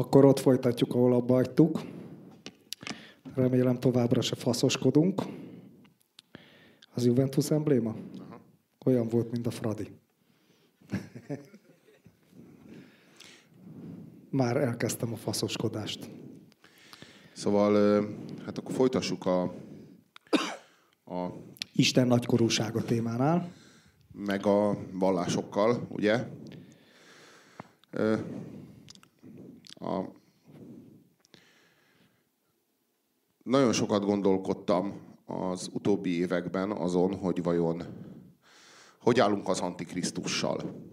Akkor ott folytatjuk, ahol abba hagytuk. Remélem továbbra se faszoskodunk. Az Juventus embléma? Aha. Olyan volt, mint a Fradi. Már elkezdtem a faszoskodást. Szóval, hát akkor folytassuk a, a Isten nagykorúsága témánál. Meg a vallásokkal, ugye? A, nagyon sokat gondolkodtam az utóbbi években azon, hogy vajon hogy állunk az Antikrisztussal.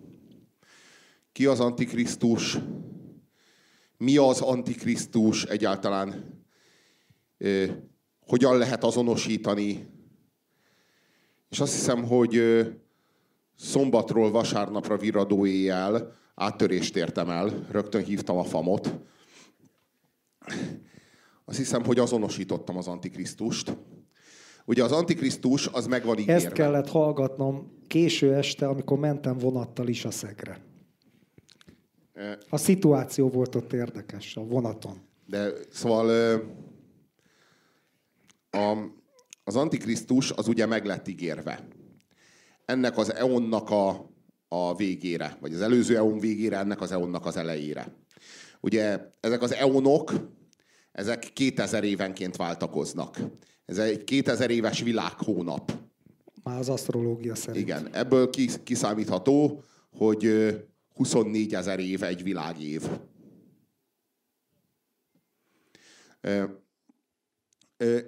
Ki az Antikrisztus? Mi az Antikrisztus? Egyáltalán hogyan lehet azonosítani? És azt hiszem, hogy szombatról vasárnapra viradó éjjel áttörést értem el, rögtön hívtam a famot. Azt hiszem, hogy azonosítottam az Antikrisztust. Ugye az Antikrisztus az meg van ígérve. Ezt kellett hallgatnom késő este, amikor mentem vonattal is a szegre. A szituáció volt ott érdekes, a vonaton. De szóval a, az Antikrisztus az ugye meg lett ígérve. Ennek az eonnak a, a végére, vagy az előző eon végére, ennek az eonnak az elejére. Ugye ezek az eonok, ezek 2000 évenként váltakoznak. Ez egy 2000 éves világhónap. Már az asztrológia szerint. Igen, ebből kiszámítható, hogy 24 ezer év egy világév.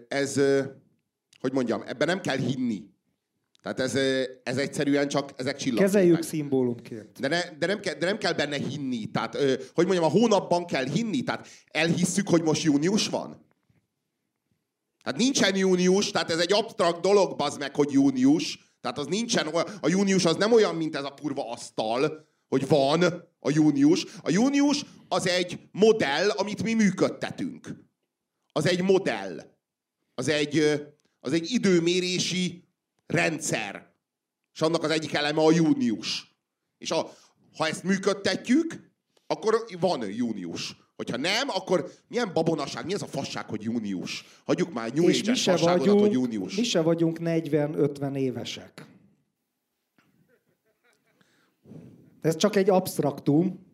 Ez, hogy mondjam, ebben nem kell hinni. Tehát ez, ez egyszerűen csak, ezek csillagképek. Kezeljük szimbólumként. De, ne, de, nem kell, de nem kell benne hinni. Tehát, hogy mondjam, a hónapban kell hinni. Tehát elhisszük, hogy most június van. Hát nincsen június, tehát ez egy absztrakt dolog, bazd meg, hogy június. Tehát az nincsen, a június az nem olyan, mint ez a kurva asztal, hogy van a június. A június az egy modell, amit mi működtetünk. Az egy modell. Az egy, az egy időmérési rendszer. És annak az egyik eleme a június. És a, ha ezt működtetjük, akkor van június. Hogyha nem, akkor milyen babonaság, mi ez a fasság, hogy június? Hagyjuk már New És mi se, vagyunk, hogy június. mi se vagyunk 40-50 évesek. Ez csak egy abstraktum,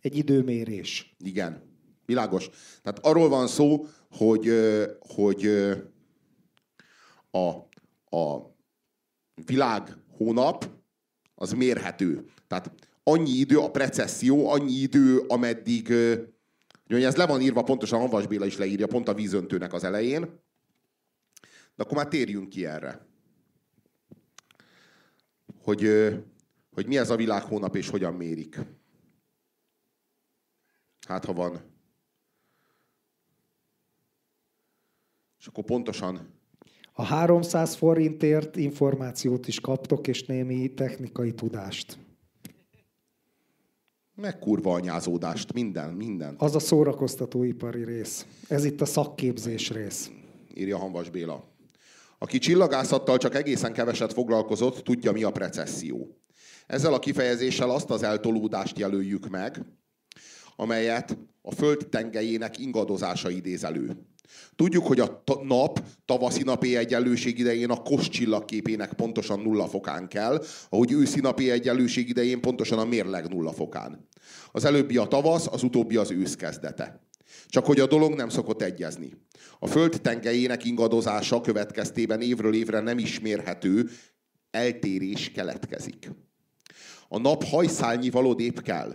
egy időmérés. Igen, világos. Tehát arról van szó, hogy, hogy a, a világ hónap az mérhető. Tehát annyi idő, a precesszió, annyi idő, ameddig, ugye ez le van írva, pontosan Havas Béla is leírja, pont a vízöntőnek az elején. De akkor már térjünk ki erre. Hogy hogy mi ez a világhónap és hogyan mérik. Hát, ha van. És akkor pontosan... A 300 forintért információt is kaptok, és némi technikai tudást. Meg kurva anyázódást, minden, minden. Az a szórakoztatóipari rész. Ez itt a szakképzés rész. Írja Hanvas Béla. Aki csillagászattal csak egészen keveset foglalkozott, tudja, mi a precesszió. Ezzel a kifejezéssel azt az eltolódást jelöljük meg, amelyet a föld tengelyének ingadozása idéz elő. Tudjuk, hogy a nap tavaszi napi egyenlőség idején a kos csillagképének pontosan nulla fokán kell, ahogy őszi napi egyenlőség idején pontosan a mérleg nulla fokán. Az előbbi a tavasz, az utóbbi az ősz kezdete. Csak hogy a dolog nem szokott egyezni. A föld tengelyének ingadozása következtében évről évre nem ismérhető eltérés keletkezik. A nap hajszálnyi valódépp kell.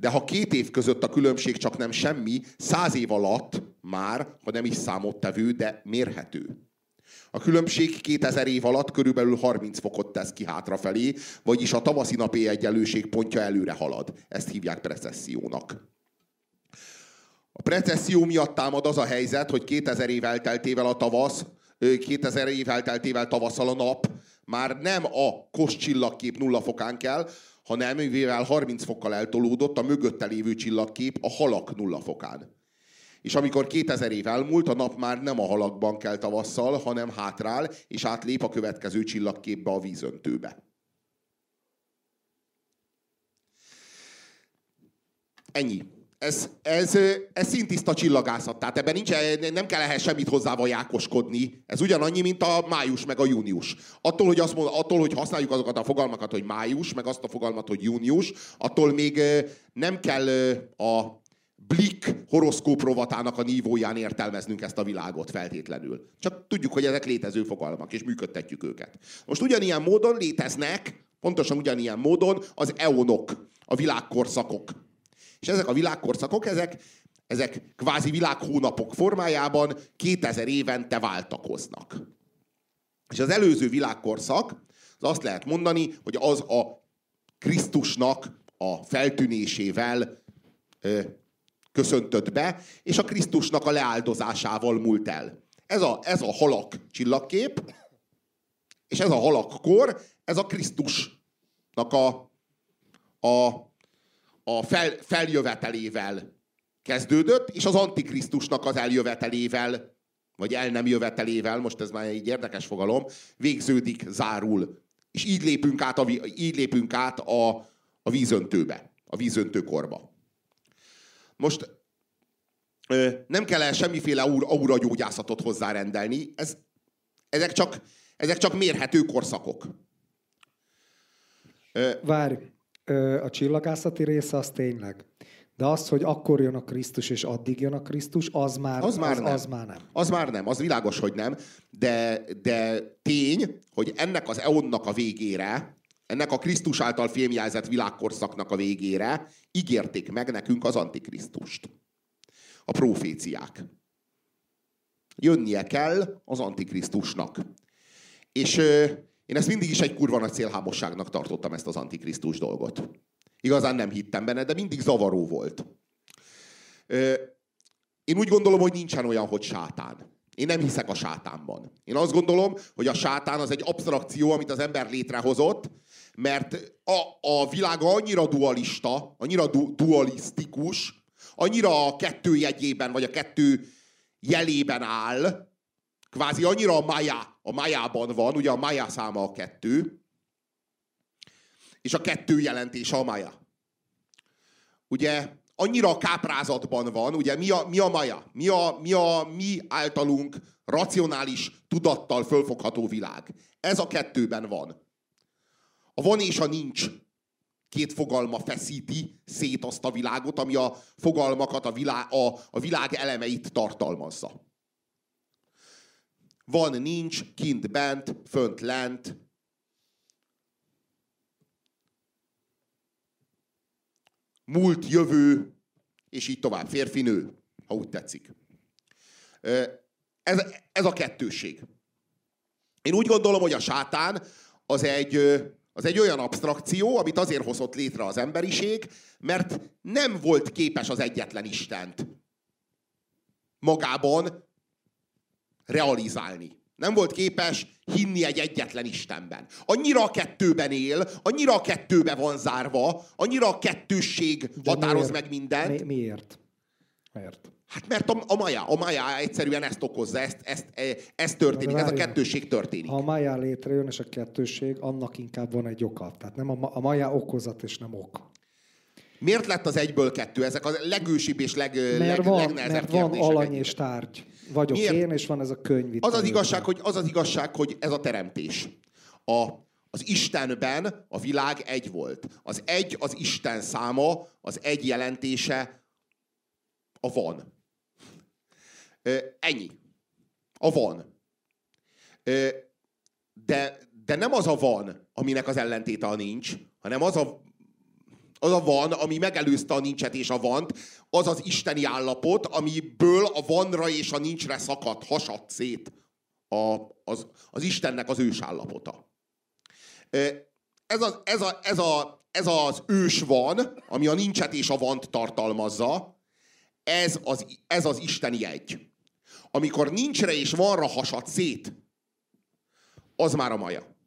De ha két év között a különbség csak nem semmi, száz év alatt már, ha nem is számottevő, de mérhető. A különbség 2000 év alatt körülbelül 30 fokot tesz ki hátrafelé, vagyis a tavaszi napi egyenlőség pontja előre halad. Ezt hívják precessziónak. A precesszió miatt támad az a helyzet, hogy 2000 év elteltével a tavasz, 2000 év elteltével tavasszal a nap már nem a kos nulla fokán kell, hanem mivel 30 fokkal eltolódott, a mögötte lévő csillagkép a halak nulla fokán. És amikor 2000 év elmúlt, a nap már nem a halakban kell tavasszal, hanem hátrál, és átlép a következő csillagképbe, a vízöntőbe. Ennyi. Ez, ez, ez szintiszta csillagászat, tehát ebben nincs, nem kell ehhez semmit hozzá vajákoskodni. Ez ugyanannyi, mint a május meg a június. Attól, hogy, azt mond, attól, hogy használjuk azokat a fogalmakat, hogy május, meg azt a fogalmat, hogy június, attól még nem kell a Blick horoszkóp rovatának a nívóján értelmeznünk ezt a világot feltétlenül. Csak tudjuk, hogy ezek létező fogalmak, és működtetjük őket. Most ugyanilyen módon léteznek, pontosan ugyanilyen módon az eonok, a világkorszakok. És ezek a világkorszakok, ezek, ezek kvázi világhónapok formájában 2000 évente váltakoznak. És az előző világkorszak, az azt lehet mondani, hogy az a Krisztusnak a feltűnésével ö, köszöntött be, és a Krisztusnak a leáldozásával múlt el. Ez a, ez a halak csillagkép, és ez a halakkor, ez a Krisztusnak a, a a fel, feljövetelével kezdődött, és az Antikrisztusnak az eljövetelével, vagy el nem jövetelével, most ez már egy érdekes fogalom, végződik, zárul. És így lépünk át a, így lépünk át a, a vízöntőbe, a vízöntőkorba. Most nem kell el semmiféle aura gyógyászatot hozzárendelni, ez, ezek, csak, ezek csak mérhető korszakok. Várj, a csillagászati része az tényleg. De az, hogy akkor jön a Krisztus, és addig jön a Krisztus, az már, az már, az, nem. az már nem. Az már nem, az világos, hogy nem. De, de tény, hogy ennek az eonnak a végére, ennek a Krisztus által fémjelzett világkorszaknak a végére ígérték meg nekünk az Antikrisztust. A proféciák. Jönnie kell az Antikrisztusnak. És én ezt mindig is egy kurva nagy célhámosságnak tartottam ezt az antikrisztus dolgot. Igazán nem hittem benne, de mindig zavaró volt. Én úgy gondolom, hogy nincsen olyan, hogy sátán. Én nem hiszek a sátánban. Én azt gondolom, hogy a sátán az egy abstrakció, amit az ember létrehozott, mert a, a világ annyira dualista, annyira du, dualisztikus, annyira a kettő jegyében, vagy a kettő jelében áll, kvázi annyira a Maya, a Maya-ban van, ugye a Maya száma a kettő, és a kettő jelentése a Maya. Ugye annyira a káprázatban van, ugye mi a, mi a Maya? Mi a, mi a mi általunk racionális tudattal fölfogható világ? Ez a kettőben van. A van és a nincs két fogalma feszíti szét azt a világot, ami a fogalmakat, a világ, a, a világ elemeit tartalmazza. Van, nincs, kint, bent, fönt, lent. Múlt, jövő, és így tovább. Férfi, nő, ha úgy tetszik. Ez, ez a kettőség. Én úgy gondolom, hogy a sátán az egy, az egy olyan abstrakció, amit azért hozott létre az emberiség, mert nem volt képes az egyetlen Istent magában realizálni. Nem volt képes hinni egy egyetlen Istenben. Annyira a kettőben él, annyira a kettőbe van zárva, annyira a kettősség De határoz miért? meg mindent. Mi, miért? Miért? Hát mert a, a Maja, a Maja egyszerűen ezt okozza, ezt, ezt, e, ez történik, ez a kettőség történik. Ha a Maja létrejön, és a kettőség, annak inkább van egy oka. Tehát nem a, a Maja okozat, és nem ok. Miért lett az egyből kettő? Ezek a legősibb és leg, mert leg, van, legnehezebb mert van alany és tárgy. Vagyok Miért? én, és van ez a könyv. Az az, igazság, hogy, az az igazság, hogy ez a teremtés. A, az Istenben a világ egy volt. Az egy az Isten száma, az egy jelentése a van. ennyi. A van. de, de nem az a van, aminek az ellentéte a nincs, hanem az a az a van, ami megelőzte a nincset és a vant, az az isteni állapot, amiből a vanra és a nincsre szakadt, hasadt szét a, az, az Istennek az ős állapota. Ez, a, ez, a, ez, a, ez az ős van, ami a nincset és a vant tartalmazza, ez az, ez az isteni egy. Amikor nincsre és vanra hasad szét, az már a maja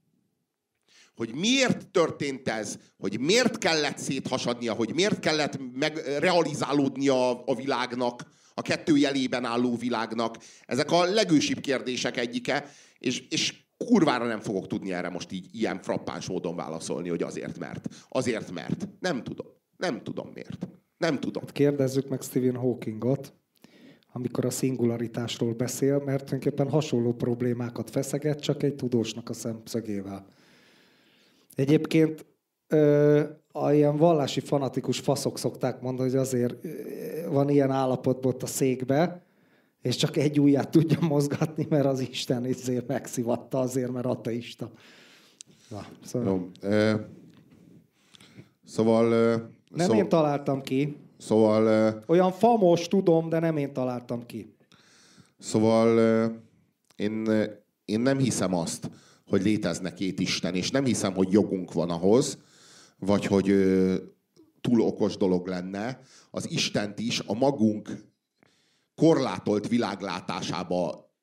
hogy miért történt ez, hogy miért kellett széthasadnia, hogy miért kellett megrealizálódnia a világnak, a kettő jelében álló világnak. Ezek a legősibb kérdések egyike, és, és kurvára nem fogok tudni erre most így ilyen frappáns módon válaszolni, hogy azért mert. Azért mert. Nem tudom. Nem tudom miért. Nem tudom. Hát kérdezzük meg Stephen Hawkingot, amikor a szingularitásról beszél, mert tulajdonképpen hasonló problémákat feszeget, csak egy tudósnak a szemszögével. Egyébként ö, a ilyen vallási fanatikus faszok szokták mondani, hogy azért van ilyen állapotban ott a székbe, és csak egy ujját tudja mozgatni, mert az Isten ezért megszivatta azért, mert ateista. Na, szóval... Jó, ö, szóval... Ö, nem szó... én találtam ki. Szóval... Ö, Olyan famos, tudom, de nem én találtam ki. Szóval ö, én, én nem hiszem azt, hogy létezne két Isten, és nem hiszem, hogy jogunk van ahhoz, vagy hogy ö, túl okos dolog lenne az Istent is a magunk korlátolt világlátásába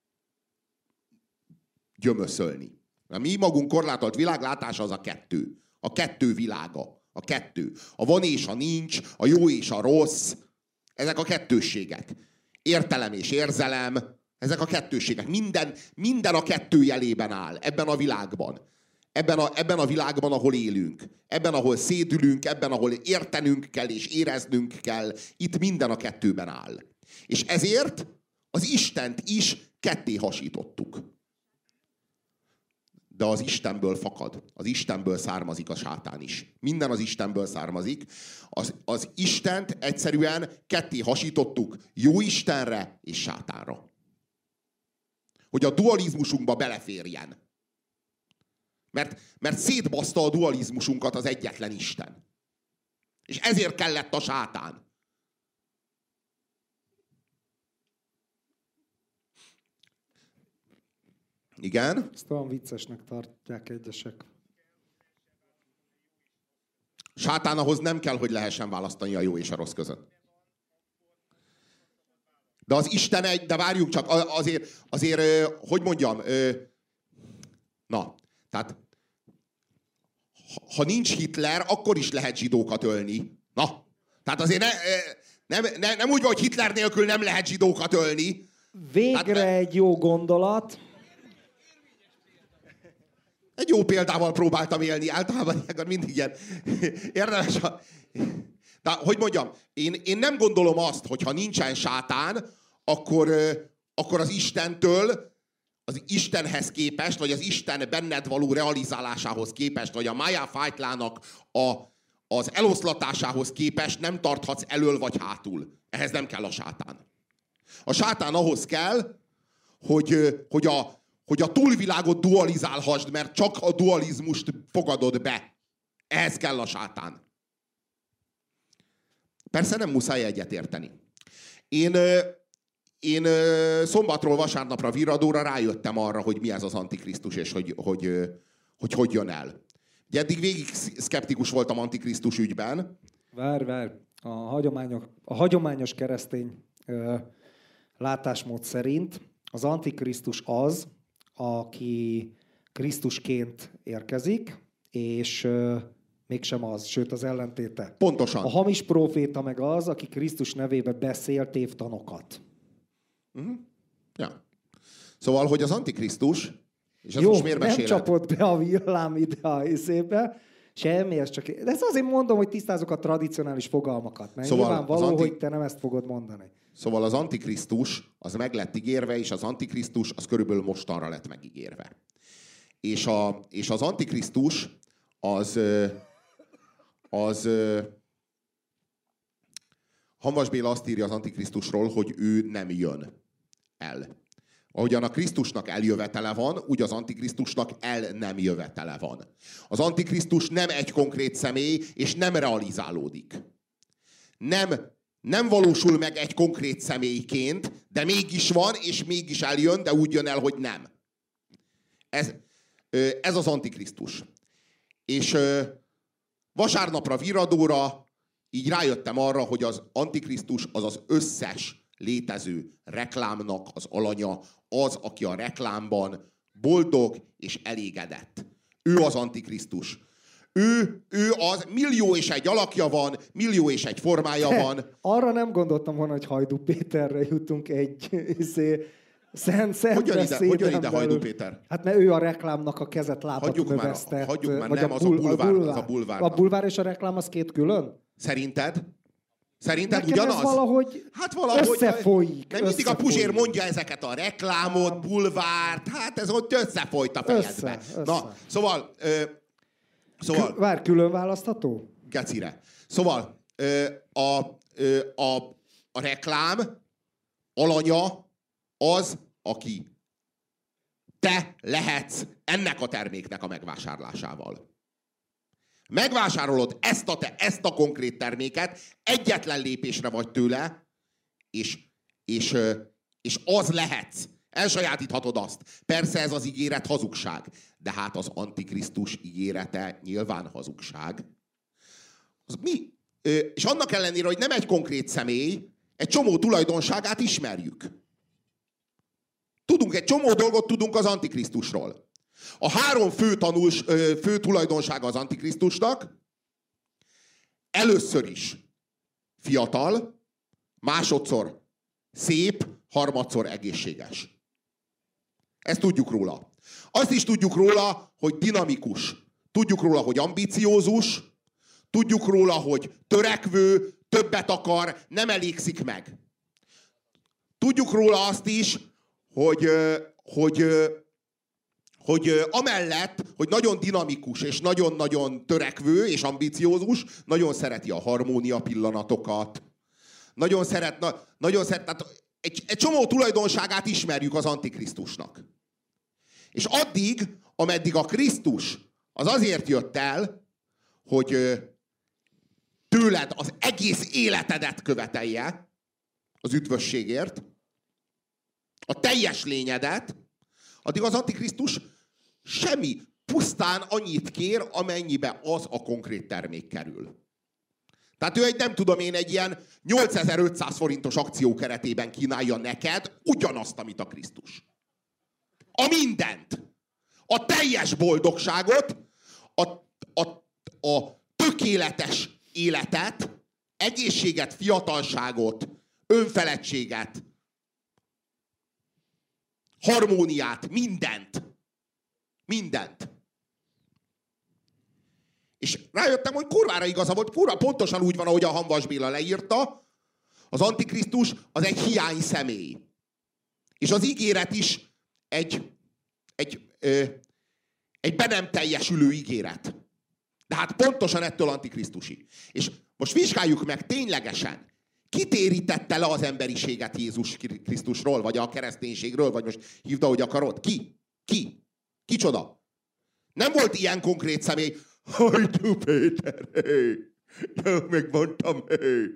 gyömöszölni. A mi magunk korlátolt világlátása az a kettő. A kettő világa. A kettő. A van és a nincs, a jó és a rossz. Ezek a kettősségek. Értelem és érzelem. Ezek a kettősségek. Minden, minden a kettő jelében áll ebben a világban. Ebben a, ebben a világban, ahol élünk. Ebben, ahol szédülünk, ebben, ahol értenünk kell és éreznünk kell. Itt minden a kettőben áll. És ezért az Istent is ketté hasítottuk. De az Istenből fakad. Az Istenből származik a sátán is. Minden az Istenből származik. Az, az Istent egyszerűen ketté hasítottuk jó Istenre és sátánra. Hogy a dualizmusunkba beleférjen. Mert, mert szétbaszta a dualizmusunkat az egyetlen Isten. És ezért kellett a sátán. Igen? Ezt olyan viccesnek tartják egyesek. Sátán ahhoz nem kell, hogy lehessen választani a jó és a rossz között. De az Isten egy, de várjunk csak, azért, azért hogy mondjam, na, tehát ha nincs Hitler, akkor is lehet zsidókat ölni. Na, tehát azért ne, nem, ne, nem úgy van, hogy Hitler nélkül nem lehet zsidókat ölni. Végre hát, egy jó gondolat. Egy jó példával próbáltam élni, általában mindig ilyen érdemes. A... De hogy mondjam, én, én nem gondolom azt, hogy ha nincsen sátán, akkor, akkor az Istentől, az Istenhez képest, vagy az Isten benned való realizálásához képest, vagy a Maya Fájtlának a, az eloszlatásához képest nem tarthatsz elől vagy hátul. Ehhez nem kell a sátán. A sátán ahhoz kell, hogy, hogy a, hogy a túlvilágot dualizálhassd, mert csak a dualizmust fogadod be. Ehhez kell a sátán. Persze nem muszáj egyetérteni. Én, én szombatról vasárnapra viradóra rájöttem arra, hogy mi ez az antikrisztus, és hogy hogy, hogy, hogy jön el. Ugye eddig végig szkeptikus voltam antikrisztus ügyben. Vár, vár. A hagyományos, a hagyományos keresztény ö, látásmód szerint az antikrisztus az, aki Krisztusként érkezik, és mégsem az, sőt az ellentéte. Pontosan. A hamis proféta meg az, aki Krisztus nevébe beszél tévtanokat. Uh-huh. Ja. Szóval, hogy az Antikrisztus, és ez Jó, most miért nem meséled? csapott be a villám ide a izébe, Semmi, ez csak... De ezt azért mondom, hogy tisztázok a tradicionális fogalmakat, mert szóval nyilvánvaló, anti... hogy te nem ezt fogod mondani. Szóval az Antikrisztus az meg lett ígérve, és az Antikrisztus az körülbelül mostanra lett megígérve. És, a, és az Antikrisztus az, az Hamas Béla azt írja az Antikrisztusról, hogy ő nem jön el. Ahogyan a Krisztusnak eljövetele van, úgy az Antikrisztusnak el nem jövetele van. Az Antikrisztus nem egy konkrét személy, és nem realizálódik. Nem, nem valósul meg egy konkrét személyként, de mégis van, és mégis eljön, de úgy jön el, hogy nem. Ez, ez az Antikrisztus. És vasárnapra viradóra így rájöttem arra, hogy az Antikrisztus az az összes létező reklámnak az alanya, az, aki a reklámban boldog és elégedett. Ő az Antikrisztus. Ő, ő az, millió és egy alakja van, millió és egy formája van. Arra nem gondoltam volna, hogy Hajdu Péterre jutunk egy izé, Szent, szent hogy jön ide, hogy jön ide Hajdu Péter? Hát mert ő a reklámnak a kezet lábat hagyjuk növesztett. Már, hagyjuk már, nem, a bul, az a bulvár, a bulvár. A bulvár és a reklám az két külön? Szerinted? Szerinted Nekem ugyanaz? ez valahogy hát valahogy összefolyik. Mert mindig a összefolyik. Puzsér mondja ezeket a reklámot, bulvárt, hát ez ott összefolyt a fejedbe. Össze, össze. Na, szóval, ö, szóval, Kü- Vár, külön választható? gecire. Szóval ö, a, ö, a, a reklám alanya az, aki te lehetsz ennek a terméknek a megvásárlásával. Megvásárolod ezt a, te, ezt a konkrét terméket, egyetlen lépésre vagy tőle, és, és, és az lehetsz. Elsajátíthatod azt. Persze ez az ígéret hazugság, de hát az Antikrisztus ígérete nyilván hazugság. Az mi? És annak ellenére, hogy nem egy konkrét személy, egy csomó tulajdonságát ismerjük. Tudunk, egy csomó dolgot tudunk az Antikrisztusról. A három fő, tanús, fő tulajdonsága az Antikrisztusnak először is fiatal, másodszor szép, harmadszor egészséges. Ezt tudjuk róla. Azt is tudjuk róla, hogy dinamikus. Tudjuk róla, hogy ambiciózus. Tudjuk róla, hogy törekvő, többet akar, nem elégszik meg. Tudjuk róla azt is, hogy, hogy, hogy amellett, hogy nagyon dinamikus és nagyon-nagyon törekvő és ambiciózus, nagyon szereti a harmónia pillanatokat. Nagyon szeret, na, nagyon szeret, tehát egy, egy csomó tulajdonságát ismerjük az Antikrisztusnak. És addig, ameddig a Krisztus az azért jött el, hogy tőled az egész életedet követelje az üdvösségért, a teljes lényedet, addig az Antikrisztus semmi, pusztán annyit kér, amennyibe az a konkrét termék kerül. Tehát ő egy, nem tudom én, egy ilyen 8500 forintos akció keretében kínálja neked ugyanazt, amit a Krisztus. A mindent. A teljes boldogságot, a, a, a tökéletes életet, egészséget, fiatalságot, önfeledtséget, harmóniát, mindent. Mindent. És rájöttem, hogy kurvára igaza volt, kurva pontosan úgy van, ahogy a Hanvas Béla leírta, az Antikrisztus az egy hiány személy. És az ígéret is egy, egy, ö, egy be nem teljesülő ígéret. De hát pontosan ettől antikrisztusi. És most vizsgáljuk meg ténylegesen, ki térítette le az emberiséget Jézus Krisztusról, vagy a kereszténységről, vagy most hívd, ahogy akarod? Ki? Ki? Kicsoda? Nem volt ilyen konkrét személy. Hajtó Péter, hé! Jó, megmondtam, hé!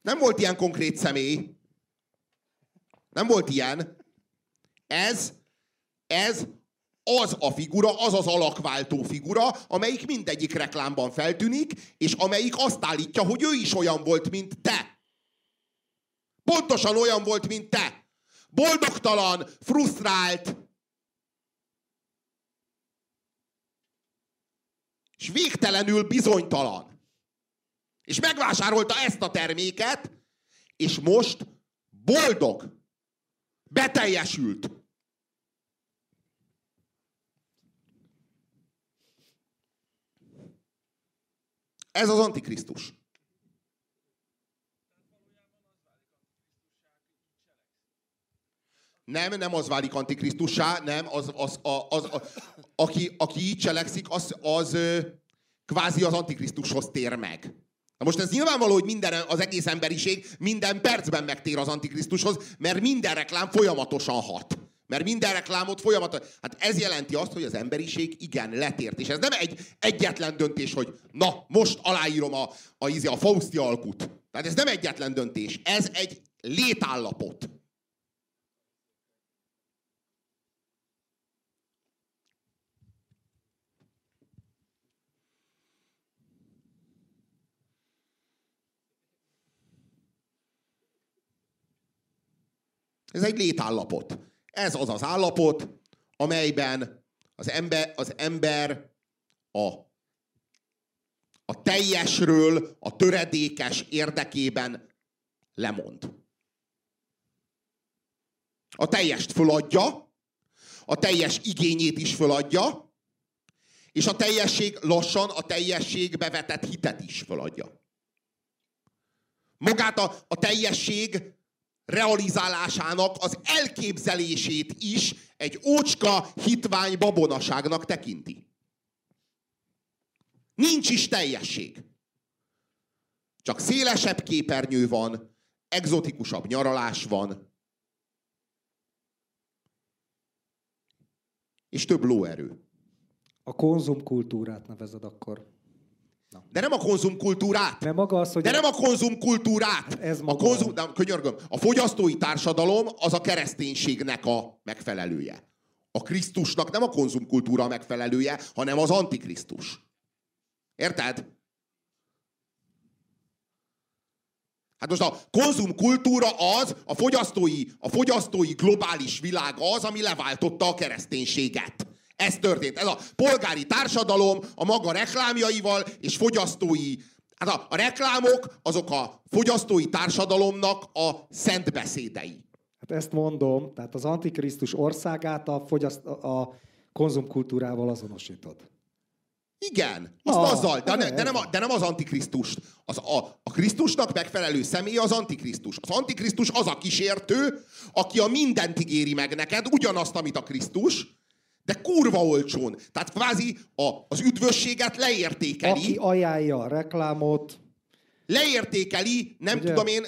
Nem volt ilyen konkrét személy. Nem volt ilyen. Ez, ez az a figura, az az alakváltó figura, amelyik mindegyik reklámban feltűnik, és amelyik azt állítja, hogy ő is olyan volt, mint te. Pontosan olyan volt, mint te. Boldogtalan, frusztrált, és végtelenül bizonytalan. És megvásárolta ezt a terméket, és most boldog. Beteljesült. Ez az Antikrisztus. Nem, nem az válik antikrisztussá, nem, az, az, az, az, az aki, aki így cselekszik, az, az kvázi az antikrisztushoz tér meg. Na most ez nyilvánvaló, hogy minden, az egész emberiség minden percben megtér az antikrisztushoz, mert minden reklám folyamatosan hat. Mert minden reklámot folyamatosan... Hát ez jelenti azt, hogy az emberiség igen letért. És ez nem egy egyetlen döntés, hogy na, most aláírom a, a, a, a Fausti alkut. Tehát ez nem egyetlen döntés. Ez egy létállapot. Ez egy létállapot. Ez az az állapot, amelyben az ember, az ember a, a teljesről, a töredékes érdekében lemond. A teljest föladja, a teljes igényét is föladja, És a teljesség lassan a teljességbe vetett hitet is feladja. Magát a, a teljesség realizálásának az elképzelését is egy ócska hitvány babonaságnak tekinti. Nincs is teljesség. Csak szélesebb képernyő van, egzotikusabb nyaralás van, és több lóerő. A konzumkultúrát nevezed akkor. De nem a konzumkultúrát. Nem maga az, hogy... De nem a konzumkultúrát. Hát ez a, maga konzum, de, könyörgöm, a fogyasztói társadalom az a kereszténységnek a megfelelője. A Krisztusnak nem a konzumkultúra a megfelelője, hanem az antikrisztus. Érted? Hát most a konzumkultúra az, a fogyasztói, a fogyasztói globális világ az, ami leváltotta a kereszténységet. Ez történt. Ez a polgári társadalom a maga reklámjaival és fogyasztói Hát a, a reklámok azok a fogyasztói társadalomnak a szent beszédei. Hát ezt mondom, tehát az Antikrisztus országát a, fogyaszt, a konzumkultúrával azonosítod. Igen, azt ah, azzal, de, ne, de, nem, de nem az antikrisztust. Az, a, a Krisztusnak megfelelő személy az antikrisztus. Az antikrisztus az a kísértő, aki a mindent ígéri meg neked, ugyanazt, amit a Krisztus, de kurva olcsón. Tehát kvázi a, az üdvösséget leértékeli. Aki ajánlja a reklámot. Leértékeli, nem Ugye? tudom én,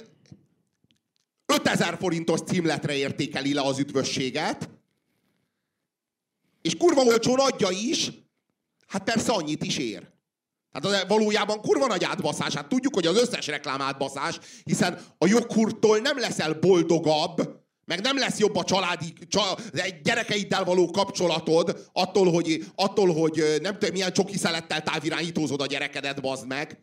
5000 forintos címletre értékeli le az üdvösséget, és kurva olcsón adja is, hát persze annyit is ér. Hát az valójában kurva nagy átbaszás. Hát tudjuk, hogy az összes reklám átbaszás, hiszen a joghurttól nem leszel boldogabb, meg nem lesz jobb a családi, csa, gyerekeiddel való kapcsolatod attól, hogy, attól, hogy nem tudom, milyen csoki szelettel távirányítózod a gyerekedet, bazd meg.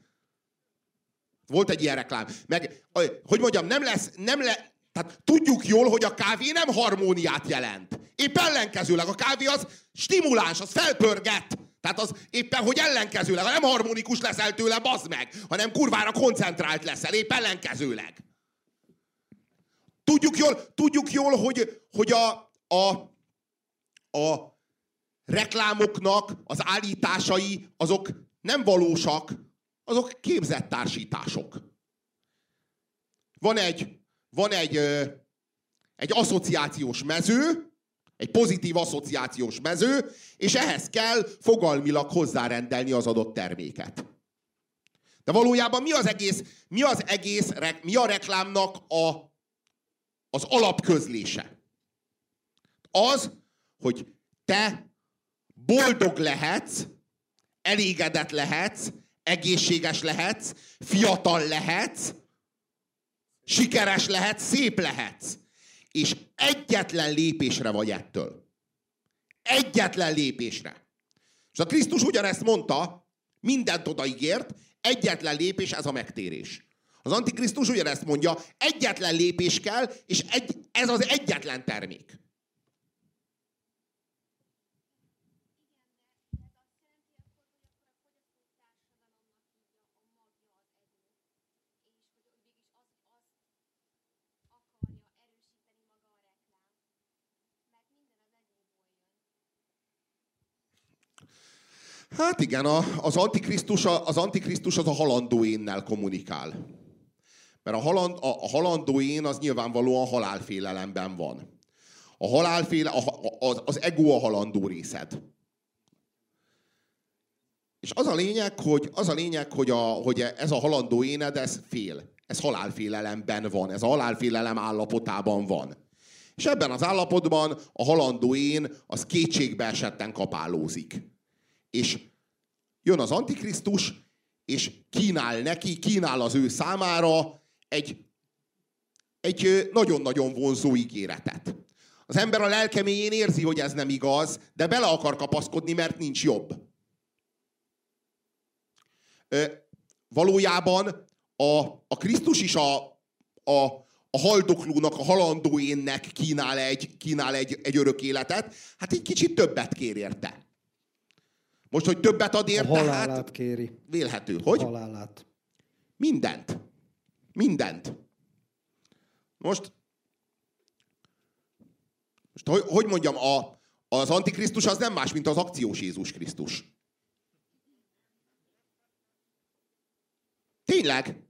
Volt egy ilyen reklám. Meg, hogy mondjam, nem lesz, nem le, tehát tudjuk jól, hogy a kávé nem harmóniát jelent. Épp ellenkezőleg a kávé az stimuláns, az felpörget. Tehát az éppen, hogy ellenkezőleg, nem harmonikus leszel tőle, bazd meg, hanem kurvára koncentrált leszel, épp ellenkezőleg. Tudjuk jól, tudjuk jól hogy, hogy a, a, a reklámoknak az állításai azok nem valósak, azok képzett társítások. Van egy, van egy, egy asszociációs mező, egy pozitív asszociációs mező, és ehhez kell fogalmilag hozzárendelni az adott terméket. De valójában mi az egész, mi az egész, mi a reklámnak a az alapközlése. Az, hogy te boldog lehetsz, elégedett lehetsz, egészséges lehetsz, fiatal lehetsz, sikeres lehetsz, szép lehetsz. És egyetlen lépésre vagy ettől. Egyetlen lépésre. És a Krisztus ugyanezt mondta, mindent odaígért, egyetlen lépés ez a megtérés. Az Antikrisztus ugyanezt mondja, egyetlen lépés kell, és egy, ez az egyetlen termék. Hát igen, a, az, antikrisztus, az antikrisztus az a halandó énnel kommunikál. Mert a, haland, a, a halandó én az nyilvánvalóan halálfélelemben van. A halálféle, a, a, az ego a halandó részed. És az a lényeg, hogy, az a lényeg, hogy, a, hogy ez a halandó éned, ez fél. Ez halálfélelemben van. Ez a halálfélelem állapotában van. És ebben az állapotban a halandó én az kétségbe esetten kapálózik. És jön az Antikrisztus, és kínál neki, kínál az ő számára egy, egy nagyon-nagyon vonzó ígéretet. Az ember a lelkeméjén érzi, hogy ez nem igaz, de bele akar kapaszkodni, mert nincs jobb. Ö, valójában a, a Krisztus is a, a, a haldoklónak, a halandóénnek kínál egy, kínál egy, egy örök életet, hát egy kicsit többet kér érte. Most, hogy többet ad érte, a halálát hát kéri. Vélhető. Hogy? A halálát. Mindent. Mindent. Most, most hogy, hogy mondjam, a, az Antikrisztus az nem más, mint az akciós Jézus Krisztus. Tényleg.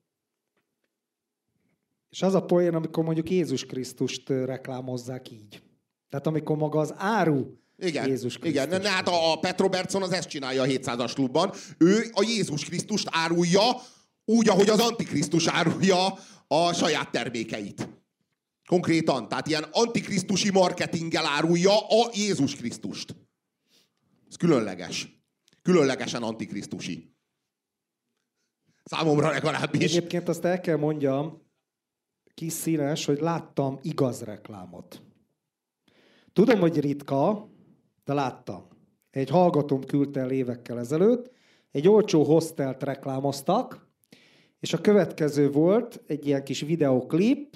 És az a poén, amikor mondjuk Jézus Krisztust reklámozzák így. Tehát amikor maga az áru igen, Jézus Krisztus. Igen, hát a, Petro Petrobertson az ezt csinálja a 700-as klubban. Ő a Jézus Krisztust árulja úgy, ahogy az Antikrisztus árulja a saját termékeit. Konkrétan, tehát ilyen antikrisztusi marketinggel árulja a Jézus Krisztust. Ez különleges. Különlegesen antikrisztusi. Számomra legalábbis. Egyébként azt el kell mondjam, kis színes, hogy láttam igaz reklámot. Tudom, hogy ritka, de láttam. Egy hallgatóm küldte el évekkel ezelőtt, egy olcsó hostelt reklámoztak, és a következő volt egy ilyen kis videoklip,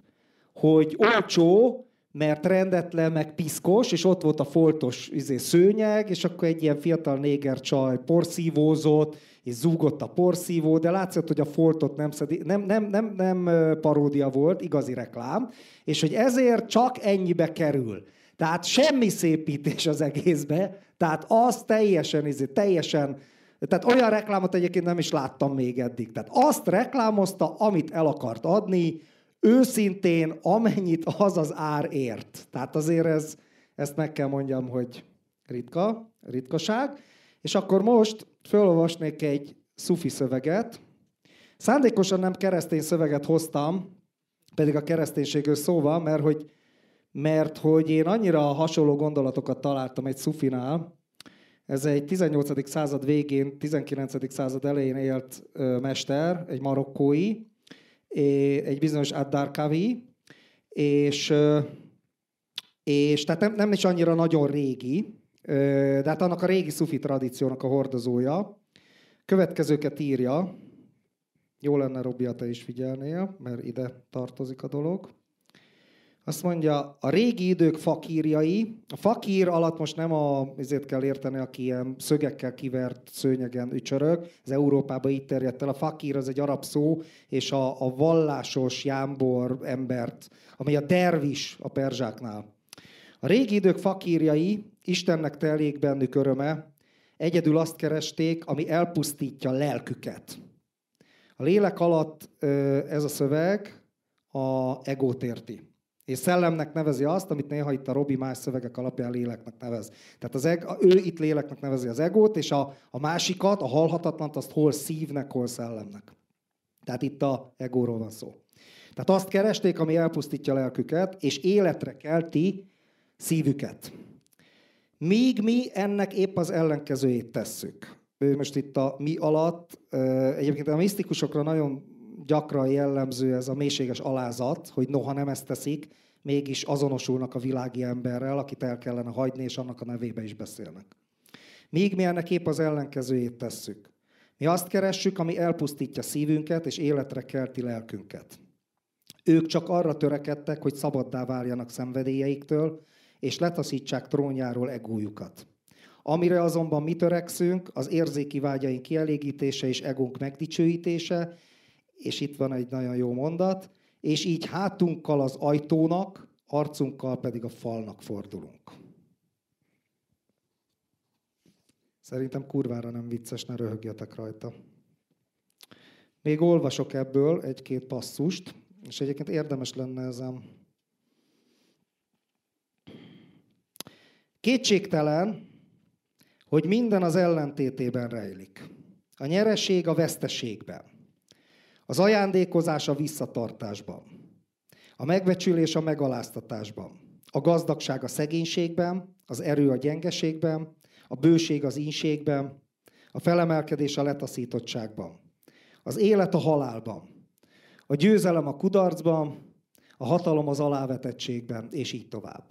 hogy olcsó, mert rendetlen, meg piszkos, és ott volt a foltos izé, szőnyeg, és akkor egy ilyen fiatal néger csaj porszívózott, és zúgott a porszívó, de látszott, hogy a foltot nem, szedi, nem, nem, nem, nem paródia volt, igazi reklám, és hogy ezért csak ennyibe kerül. Tehát semmi szépítés az egészbe, tehát az teljesen, izé, teljesen, tehát olyan reklámot egyébként nem is láttam még eddig. Tehát azt reklámozta, amit el akart adni, őszintén, amennyit az az ár ért. Tehát azért ez, ezt meg kell mondjam, hogy ritka, ritkaság. És akkor most felolvasnék egy szufi szöveget. Szándékosan nem keresztény szöveget hoztam, pedig a kereszténységről szóval, mert hogy, mert hogy én annyira hasonló gondolatokat találtam egy szufinál, ez egy 18. század végén, 19. század elején élt mester, egy marokkói, egy bizonyos Ad-Darkavi, és, és tehát nem, nem is annyira nagyon régi, de hát annak a régi szufi tradíciónak a hordozója. Következőket írja, jó lenne, Robi, te is figyelnél, mert ide tartozik a dolog. Azt mondja, a régi idők fakírjai, a fakír alatt most nem a, ezért kell érteni, aki ilyen szögekkel kivert szőnyegen ücsörög, ez Európában így terjedt el. A fakír az egy arab szó, és a, a vallásos jámbor embert, ami a dervis a perzsáknál. A régi idők fakírjai, Istennek teljék bennük öröme, egyedül azt keresték, ami elpusztítja lelküket. A lélek alatt ez a szöveg a egót érti. És szellemnek nevezi azt, amit néha itt a Robi más szövegek alapján léleknek nevez. Tehát az eg, ő itt léleknek nevezi az egót, és a, a másikat, a halhatatlant, azt hol szívnek, hol szellemnek. Tehát itt a egóról van szó. Tehát azt keresték, ami elpusztítja lelküket, és életre kelti szívüket. Míg mi ennek épp az ellenkezőjét tesszük. Ő most itt a mi alatt, egyébként a misztikusokra nagyon gyakran jellemző ez a mélységes alázat, hogy noha nem ezt teszik, mégis azonosulnak a világi emberrel, akit el kellene hagyni, és annak a nevébe is beszélnek. Míg mi ennek épp az ellenkezőjét tesszük. Mi azt keressük, ami elpusztítja szívünket, és életre kelti lelkünket. Ők csak arra törekedtek, hogy szabaddá váljanak szenvedélyeiktől, és letaszítsák trónjáról egójukat. Amire azonban mi törekszünk, az érzéki vágyaink kielégítése és egónk megdicsőítése, és itt van egy nagyon jó mondat, és így hátunkkal az ajtónak, arcunkkal pedig a falnak fordulunk. Szerintem kurvára nem vicces, ne röhögjetek rajta. Még olvasok ebből egy-két passzust, és egyébként érdemes lenne ezen. Kétségtelen, hogy minden az ellentétében rejlik. A nyereség a veszteségben. Az ajándékozás a visszatartásban. A megbecsülés a megaláztatásban. A gazdagság a szegénységben, az erő a gyengeségben, a bőség az ínségben, a felemelkedés a letaszítottságban. Az élet a halálban. A győzelem a kudarcban, a hatalom az alávetettségben, és így tovább.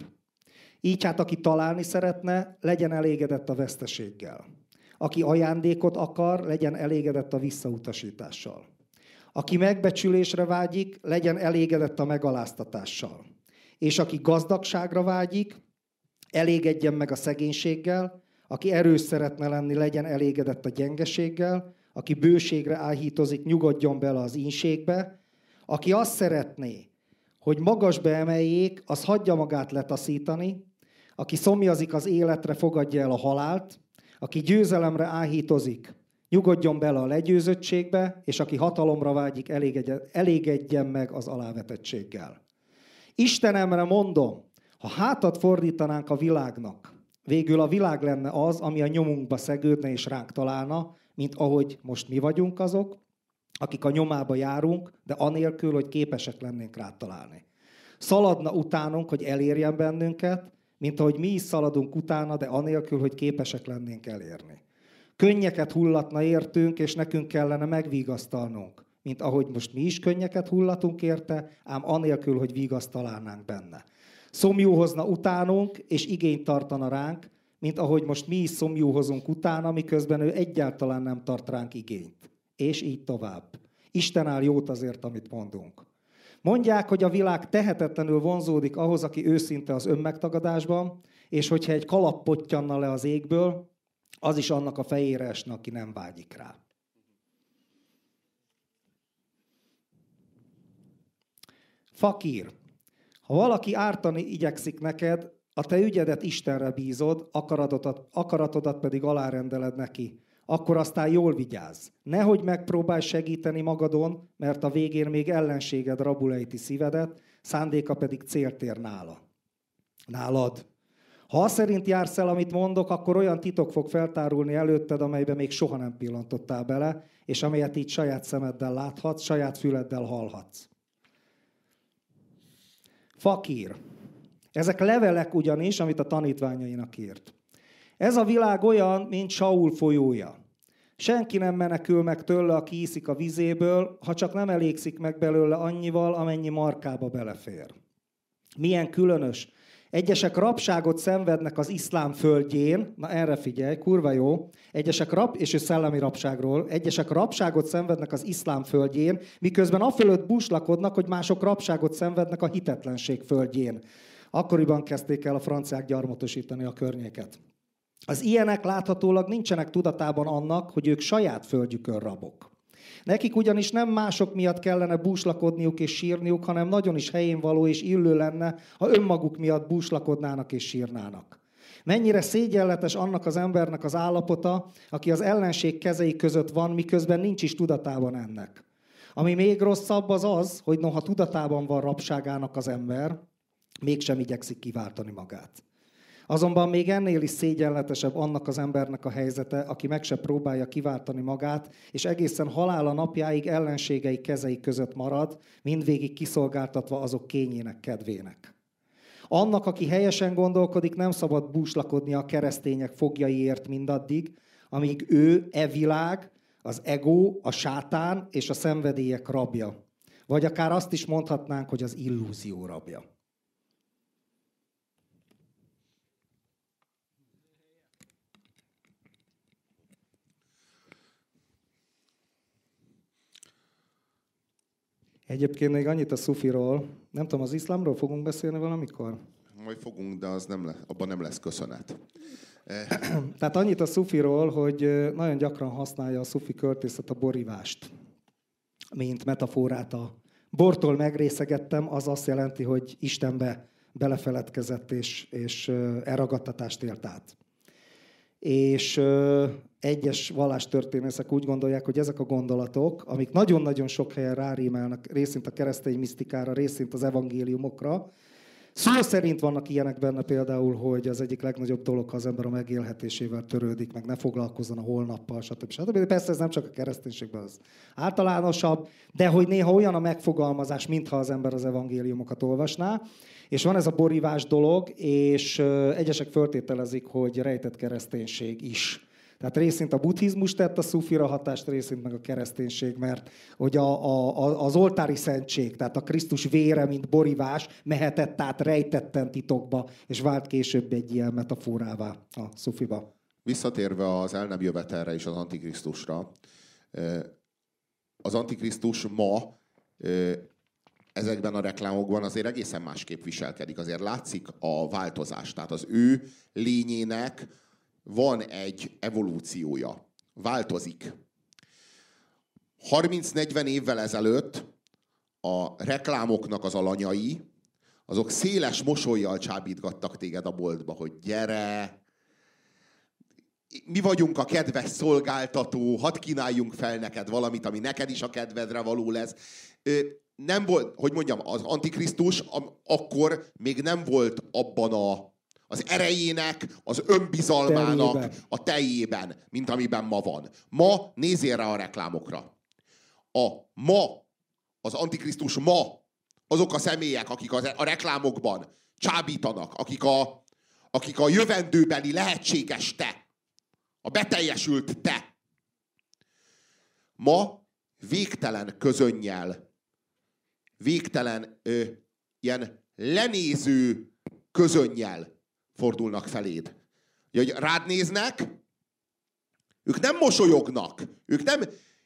Így hát, aki találni szeretne, legyen elégedett a veszteséggel. Aki ajándékot akar, legyen elégedett a visszautasítással. Aki megbecsülésre vágyik, legyen elégedett a megaláztatással. És aki gazdagságra vágyik, elégedjen meg a szegénységgel, aki erős szeretne lenni, legyen elégedett a gyengeséggel, aki bőségre áhítozik, nyugodjon bele az ínségbe, aki azt szeretné, hogy magasba emeljék, az hagyja magát letaszítani, aki szomjazik az életre, fogadja el a halált, aki győzelemre áhítozik, Nyugodjon bele a legyőzöttségbe, és aki hatalomra vágyik, elégedjen meg az alávetettséggel. Istenemre mondom, ha hátat fordítanánk a világnak, végül a világ lenne az, ami a nyomunkba szegődne és ránk találna, mint ahogy most mi vagyunk azok, akik a nyomába járunk, de anélkül, hogy képesek lennénk rá találni. Szaladna utánunk, hogy elérjen bennünket, mint ahogy mi is szaladunk utána, de anélkül, hogy képesek lennénk elérni. Könnyeket hullatna értünk, és nekünk kellene megvigasztalnunk, mint ahogy most mi is könnyeket hullatunk érte, ám anélkül, hogy vigaszt találnánk benne. Szomjúhozna utánunk, és igényt tartana ránk, mint ahogy most mi is szomjúhozunk utána, miközben ő egyáltalán nem tart ránk igényt. És így tovább. Isten áll jót azért, amit mondunk. Mondják, hogy a világ tehetetlenül vonzódik ahhoz, aki őszinte az önmegtagadásban, és hogyha egy kalap pottyanna le az égből, az is annak a fejére esne, aki nem vágyik rá. Fakír. Ha valaki ártani igyekszik neked, a te ügyedet Istenre bízod, akaratodat, akaratodat pedig alárendeled neki. Akkor aztán jól vigyázz. Nehogy megpróbálj segíteni magadon, mert a végén még ellenséged rabulejti szívedet, szándéka pedig célt ér nála. Nálad. Ha azt szerint jársz el, amit mondok, akkor olyan titok fog feltárulni előtted, amelybe még soha nem pillantottál bele, és amelyet így saját szemeddel láthatsz, saját füleddel hallhatsz. Fakír. Ezek levelek ugyanis, amit a tanítványainak írt. Ez a világ olyan, mint Saul folyója. Senki nem menekül meg tőle, aki iszik a vizéből, ha csak nem elégszik meg belőle annyival, amennyi markába belefér. Milyen különös. Egyesek rabságot szenvednek az iszlám földjén, na erre figyelj, kurva jó, egyesek rab, és ő szellemi rabságról, egyesek rabságot szenvednek az iszlám földjén, miközben a fölött buslakodnak, hogy mások rabságot szenvednek a hitetlenség földjén. Akkoriban kezdték el a franciák gyarmatosítani a környéket. Az ilyenek láthatólag nincsenek tudatában annak, hogy ők saját földjükön rabok. Nekik ugyanis nem mások miatt kellene búslakodniuk és sírniuk, hanem nagyon is helyén való és illő lenne, ha önmaguk miatt búslakodnának és sírnának. Mennyire szégyenletes annak az embernek az állapota, aki az ellenség kezei között van, miközben nincs is tudatában ennek. Ami még rosszabb az az, hogy noha tudatában van rabságának az ember, mégsem igyekszik kiváltani magát. Azonban még ennél is szégyenletesebb annak az embernek a helyzete, aki meg se próbálja kiváltani magát, és egészen halála napjáig ellenségei kezei között marad, mindvégig kiszolgáltatva azok kényének kedvének. Annak, aki helyesen gondolkodik, nem szabad búslakodni a keresztények fogjaiért mindaddig, amíg ő, e világ, az ego, a sátán és a szenvedélyek rabja. Vagy akár azt is mondhatnánk, hogy az illúzió rabja. Egyébként még annyit a szufiról, nem tudom, az iszlámról fogunk beszélni valamikor? Majd fogunk, de az nem le, abban nem lesz köszönet. Tehát annyit a szufiról, hogy nagyon gyakran használja a szufi költészet a borivást, mint metaforát. A bortól megrészegettem, az azt jelenti, hogy Istenbe belefeledkezett és, és elragadtatást élt át. És egyes vallástörténészek úgy gondolják, hogy ezek a gondolatok, amik nagyon-nagyon sok helyen rárímelnek, részint a keresztény misztikára, részint az evangéliumokra, Szó szerint vannak ilyenek benne például, hogy az egyik legnagyobb dolog, ha az ember a megélhetésével törődik, meg ne foglalkozzon a holnappal, stb. stb. Persze ez nem csak a kereszténységben az általánosabb, de hogy néha olyan a megfogalmazás, mintha az ember az evangéliumokat olvasná. És van ez a borívás dolog, és egyesek föltételezik, hogy rejtett kereszténység is tehát részint a buddhizmus tett a szufira hatást, részint meg a kereszténység, mert hogy a, a, az oltári szentség, tehát a Krisztus vére, mint borivás, mehetett át rejtetten titokba, és vált később egy ilyen metaforává a szufiba. Visszatérve az el nem jövetelre és az antikrisztusra, az antikrisztus ma ezekben a reklámokban azért egészen másképp viselkedik. Azért látszik a változás. Tehát az ő lényének van egy evolúciója. Változik. 30-40 évvel ezelőtt a reklámoknak az alanyai, azok széles mosolyjal csábítgattak téged a boltba, hogy gyere, mi vagyunk a kedves szolgáltató, hadd kínáljunk fel neked valamit, ami neked is a kedvedre való lesz. Nem volt, hogy mondjam, az Antikrisztus akkor még nem volt abban a, az erejének, az önbizalmának teljében. a teljében, mint amiben ma van. Ma nézzél rá a reklámokra. A ma, az Antikrisztus ma, azok a személyek, akik a, a reklámokban csábítanak, akik a, akik a jövendőbeli lehetséges te, a beteljesült te. Ma végtelen közönnyel, végtelen ö, ilyen lenéző közönnyel fordulnak feléd. Hogy rád néznek, ők nem mosolyognak, ők nem,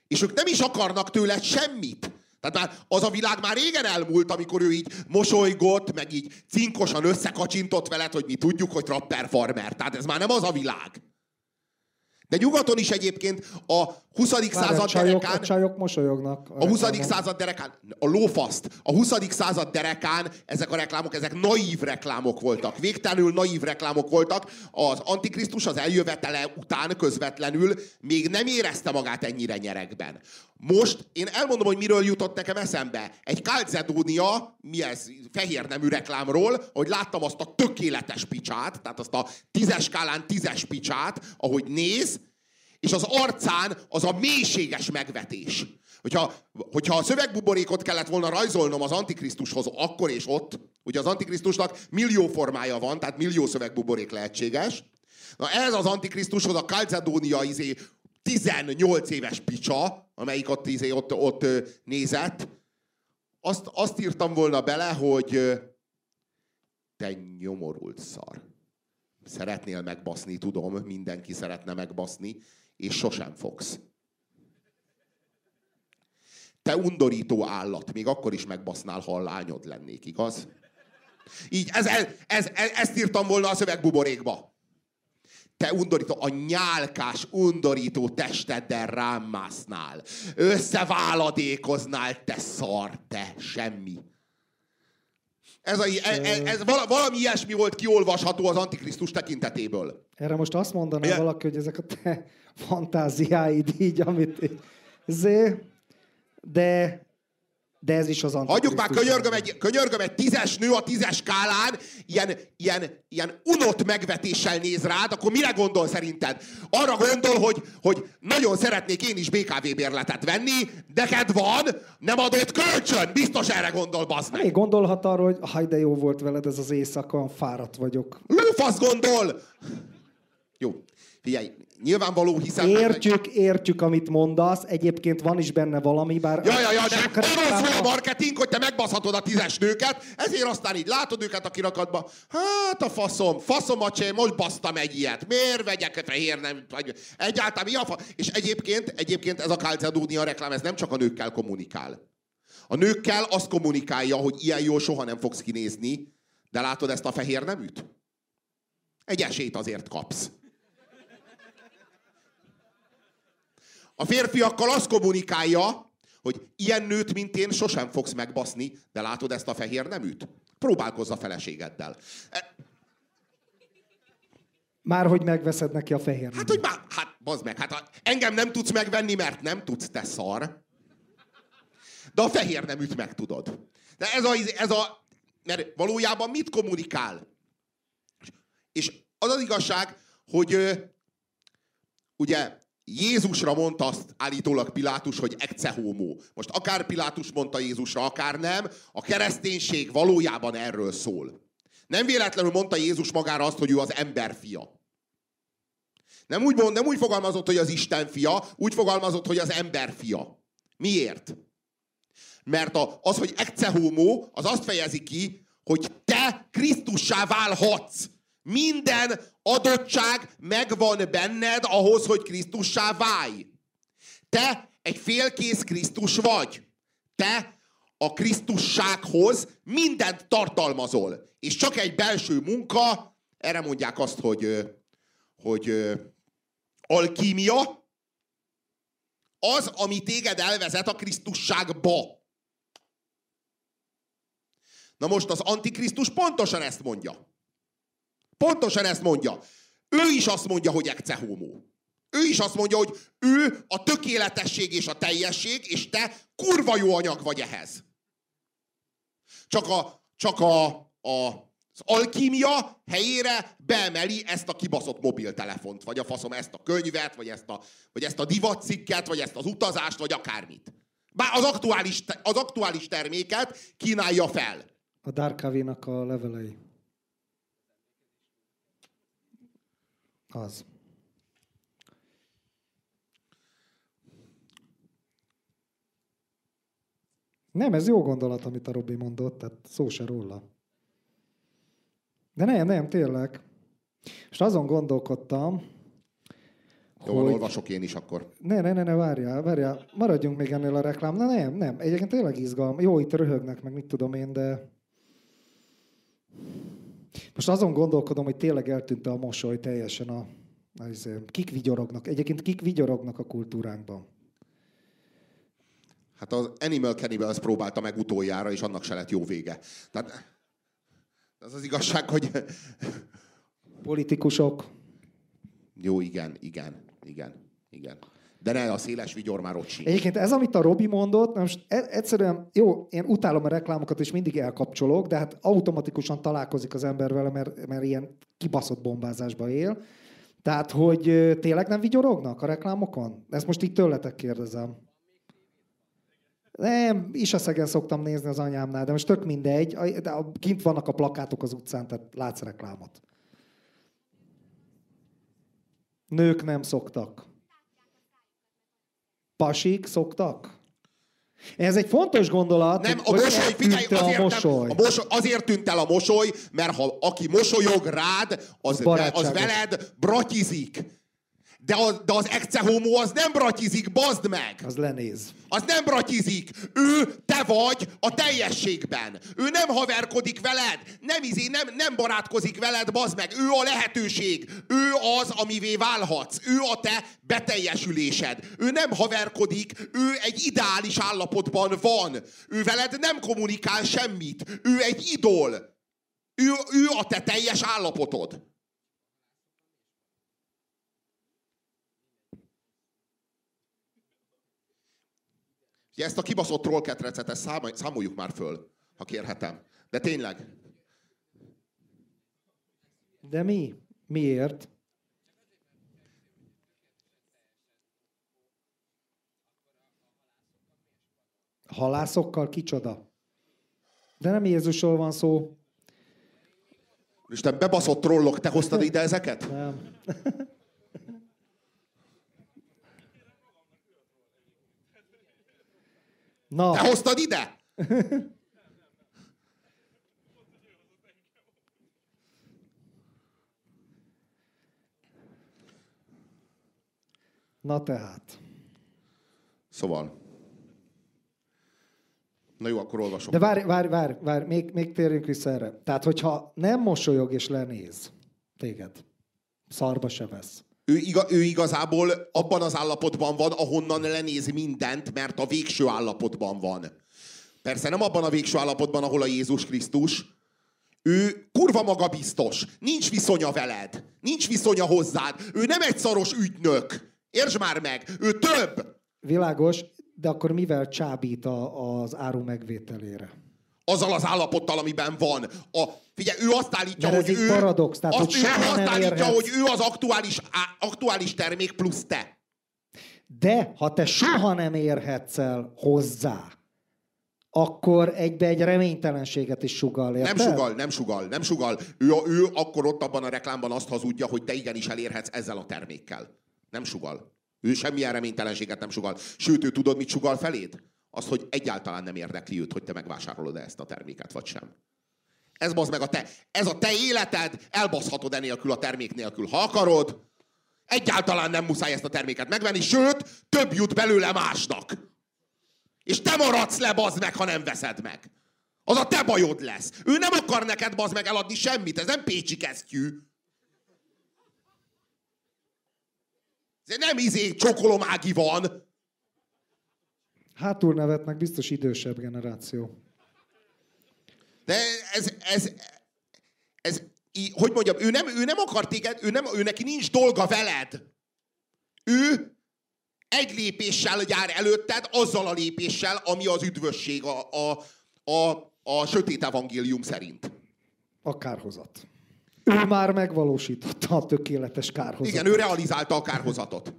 és ők nem is akarnak tőled semmit. Tehát már az a világ már régen elmúlt, amikor ő így mosolygott, meg így cinkosan összekacsintott veled, hogy mi tudjuk, hogy trapper farmer. Tehát ez már nem az a világ. De nyugaton is egyébként a 20. Várj, század a csajok, derekán... A csajok mosolyognak. A, a 20. század derekán, a lófaszt, a 20. század derekán ezek a reklámok, ezek naív reklámok voltak. Végtelenül naív reklámok voltak. Az Antikrisztus az eljövetele után közvetlenül még nem érezte magát ennyire nyerekben. Most én elmondom, hogy miről jutott nekem eszembe. Egy Calzedonia, mi ez, fehér nemű reklámról, hogy láttam azt a tökéletes picsát, tehát azt a tízes skálán tízes picsát, ahogy néz, és az arcán az a mélységes megvetés. Hogyha, hogyha a szövegbuborékot kellett volna rajzolnom az Antikrisztushoz akkor és ott, ugye az Antikrisztusnak millió formája van, tehát millió szövegbuborék lehetséges, Na ez az Antikrisztushoz a Calzedonia izé 18 éves picsa, amelyik ott, izé, ott, ott nézett, azt, azt írtam volna bele, hogy te nyomorult szar. Szeretnél megbaszni, tudom, mindenki szeretne megbaszni, és sosem fogsz. Te undorító állat, még akkor is megbasznál, ha a lányod lennék, igaz? Így, ez, ez, ez, ezt írtam volna a szövegbuborékba. Te undorító, a nyálkás, undorító testeddel rám másznál. Összeváladékoznál, te szar, te, semmi. Ez, a, ez, e, ez valami ilyesmi volt kiolvasható az Antikrisztus tekintetéből. Erre most azt mondaná ja. valaki, hogy ezek a te fantáziáid így, amit... Zé, de de ez is az Hagyjuk már, könyörgöm egy, könyörgöm egy tízes nő a tízes skálán, ilyen, ilyen, ilyen unott megvetéssel néz rád, akkor mire gondol szerinted? Arra gondol, hogy, hogy nagyon szeretnék én is BKV bérletet venni, neked van, nem adott kölcsön. Biztos erre gondol, bazd meg. Még gondolhat arra, hogy haj, de jó volt veled ez az éjszaka, fáradt vagyok. Lőfasz gondol! Jó, figyelj, Nyilvánvaló, hiszen... Értjük, meg... értjük, amit mondasz. Egyébként van is benne valami, bár... Ja, ja, ja, de arról szól a marketing, hogy te megbaszhatod a tízes nőket, ezért aztán így látod őket a kirakatba. Hát a faszom, faszom a csé, most basztam egy ilyet. Miért vegyek fehér nem? Egyáltalán mi a fa... És egyébként, egyébként ez a Calcedonia reklám, ez nem csak a nőkkel kommunikál. A nőkkel azt kommunikálja, hogy ilyen jól soha nem fogsz kinézni, de látod ezt a fehér neműt? Egy esélyt azért kapsz. A férfiakkal azt kommunikálja, hogy ilyen nőt, mint én, sosem fogsz megbaszni, de látod ezt a fehér neműt? Próbálkozz a feleségeddel. E... Már hogy megveszed neki a fehér neműt. Hát, hogy már, hát, bazd meg, hát engem nem tudsz megvenni, mert nem tudsz, te szar. De a fehér neműt meg tudod. De ez a, ez a, mert valójában mit kommunikál? És az az igazság, hogy ugye Jézusra mondta azt állítólag Pilátus, hogy ecce homo. Most akár Pilátus mondta Jézusra, akár nem, a kereszténység valójában erről szól. Nem véletlenül mondta Jézus magára azt, hogy ő az ember fia. Nem úgy, mond, nem úgy fogalmazott, hogy az Isten fia, úgy fogalmazott, hogy az ember fia. Miért? Mert az, hogy ecce homo, az azt fejezi ki, hogy te Krisztussá válhatsz. Minden adottság megvan benned ahhoz, hogy Krisztussá válj. Te egy félkész Krisztus vagy. Te a Krisztussághoz mindent tartalmazol. És csak egy belső munka, erre mondják azt, hogy, hogy alkímia, az, ami téged elvezet a Krisztusságba. Na most az Antikrisztus pontosan ezt mondja. Pontosan ezt mondja. ő is azt mondja, hogy ecce homo. Ő is azt mondja, hogy ő a tökéletesség és a teljesség, és te kurva jó anyag vagy ehhez. Csak a, csak a, a az alkímia helyére beemeli ezt a kibaszott mobiltelefont, vagy a faszom ezt a könyvet, vagy ezt a, vagy ezt a divatcikket, vagy ezt az utazást, vagy akármit. Bár az aktuális, az aktuális terméket kínálja fel. A Darkavinak a levelei. Az. Nem, ez jó gondolat, amit a Robi mondott, tehát szó se róla. De nem, nem, tényleg. És azon gondolkodtam, jó, hogy... olvasok én is akkor. Ne, ne, ne, ne, várjál, várjál. Maradjunk még ennél a reklám. Na nem, nem. Egyébként tényleg izgalom. Jó, itt röhögnek, meg mit tudom én, de... Most azon gondolkodom, hogy tényleg eltűnt a mosoly teljesen a... a izé, kik vigyorognak? Egyébként kik vigyorognak a kultúránkban? Hát az Animal Cannibals próbálta meg utoljára, és annak se lett jó vége. Tehát az az igazság, hogy... Politikusok. Jó, igen, igen, igen, igen. De ne, a széles vigyor már ott sincs. Egyébként ez, amit a Robi mondott, most e- egyszerűen, jó, én utálom a reklámokat, és mindig elkapcsolok, de hát automatikusan találkozik az ember vele, mert, mert ilyen kibaszott bombázásba él. Tehát, hogy tényleg nem vigyorognak a reklámokon? Ezt most így tőletek kérdezem. Nem, is a szegen szoktam nézni az anyámnál, de most tök mindegy. Kint vannak a plakátok az utcán, tehát látsz reklámot. Nők nem szoktak. Pasik szoktak? Ez egy fontos gondolat. Nem, a mosoly, figyelj, azért, a mosoly. Nem, a mosoly, azért tűnt el a mosoly, mert ha aki mosolyog rád, az, az veled bratizik. De, a, de az ecce homo az nem bratizik, bazd meg! Az lenéz. Az nem bratizik. Ő, te vagy a teljességben. Ő nem haverkodik veled, nem, izé, nem, nem barátkozik veled, bazd meg. Ő a lehetőség. Ő az, amivé válhatsz. Ő a te beteljesülésed. Ő nem haverkodik, ő egy ideális állapotban van. Ő veled nem kommunikál semmit. Ő egy idol. Ő, ő a te teljes állapotod. Ugye ezt a kibaszott trollketrecet, ezt számoljuk már föl, ha kérhetem. De tényleg. De mi? Miért? Halászokkal kicsoda? De nem Jézusról van szó. Isten, bebaszott trollok, te hoztad ide ezeket? Nem. Na. Te hoztad ide? Na tehát. Szóval. Na jó, akkor olvasom. De várj, várj, várj, várj még, még térjünk vissza erre. Tehát, hogyha nem mosolyog és lenéz téged, szarba se vesz. Ő, iga, ő igazából abban az állapotban van, ahonnan lenéz mindent, mert a végső állapotban van. Persze nem abban a végső állapotban, ahol a Jézus Krisztus. Ő kurva magabiztos. Nincs viszonya veled. Nincs viszonya hozzád. Ő nem egy szaros ügynök. Értsd már meg, ő több. Világos, de akkor mivel csábít a, az áru megvételére? Azzal az állapottal, amiben van. A, figyelj, ő azt állítja, Mert hogy ő... paradox, tehát, azt, hogy ő azt állítja, érhetsz. hogy ő az aktuális, aktuális termék plusz te. De ha te soha nem érhetsz el hozzá, akkor egybe egy reménytelenséget is sugal, érted? Nem sugal, nem sugal, nem sugal. Ő, ő akkor ott abban a reklámban azt hazudja, hogy te igenis elérhetsz ezzel a termékkel. Nem sugal. Ő semmilyen reménytelenséget nem sugal. Sőt, ő tudod, mit sugal feléd? Az, hogy egyáltalán nem érdekli őt, hogy te megvásárolod ezt a terméket, vagy sem. Ez bazd meg a te, ez a te életed, elbaszhatod enélkül a termék nélkül, ha akarod. Egyáltalán nem muszáj ezt a terméket megvenni, sőt, több jut belőle másnak. És te maradsz le, bazd meg, ha nem veszed meg. Az a te bajod lesz. Ő nem akar neked, bazd meg, eladni semmit. Ez nem pécsi kesztyű. Ez nem izé csokolomági van. Hátul nevetnek biztos idősebb generáció. De ez, ez, ez í- hogy mondjam, ő nem, ő nem akar téged, ő, nem, ő neki nincs dolga veled. Ő egy lépéssel jár előtted, azzal a lépéssel, ami az üdvösség a, a, a, a sötét evangélium szerint. A kárhozat. Ő már megvalósította a tökéletes kárhozatot. Igen, ő realizálta a kárhozatot.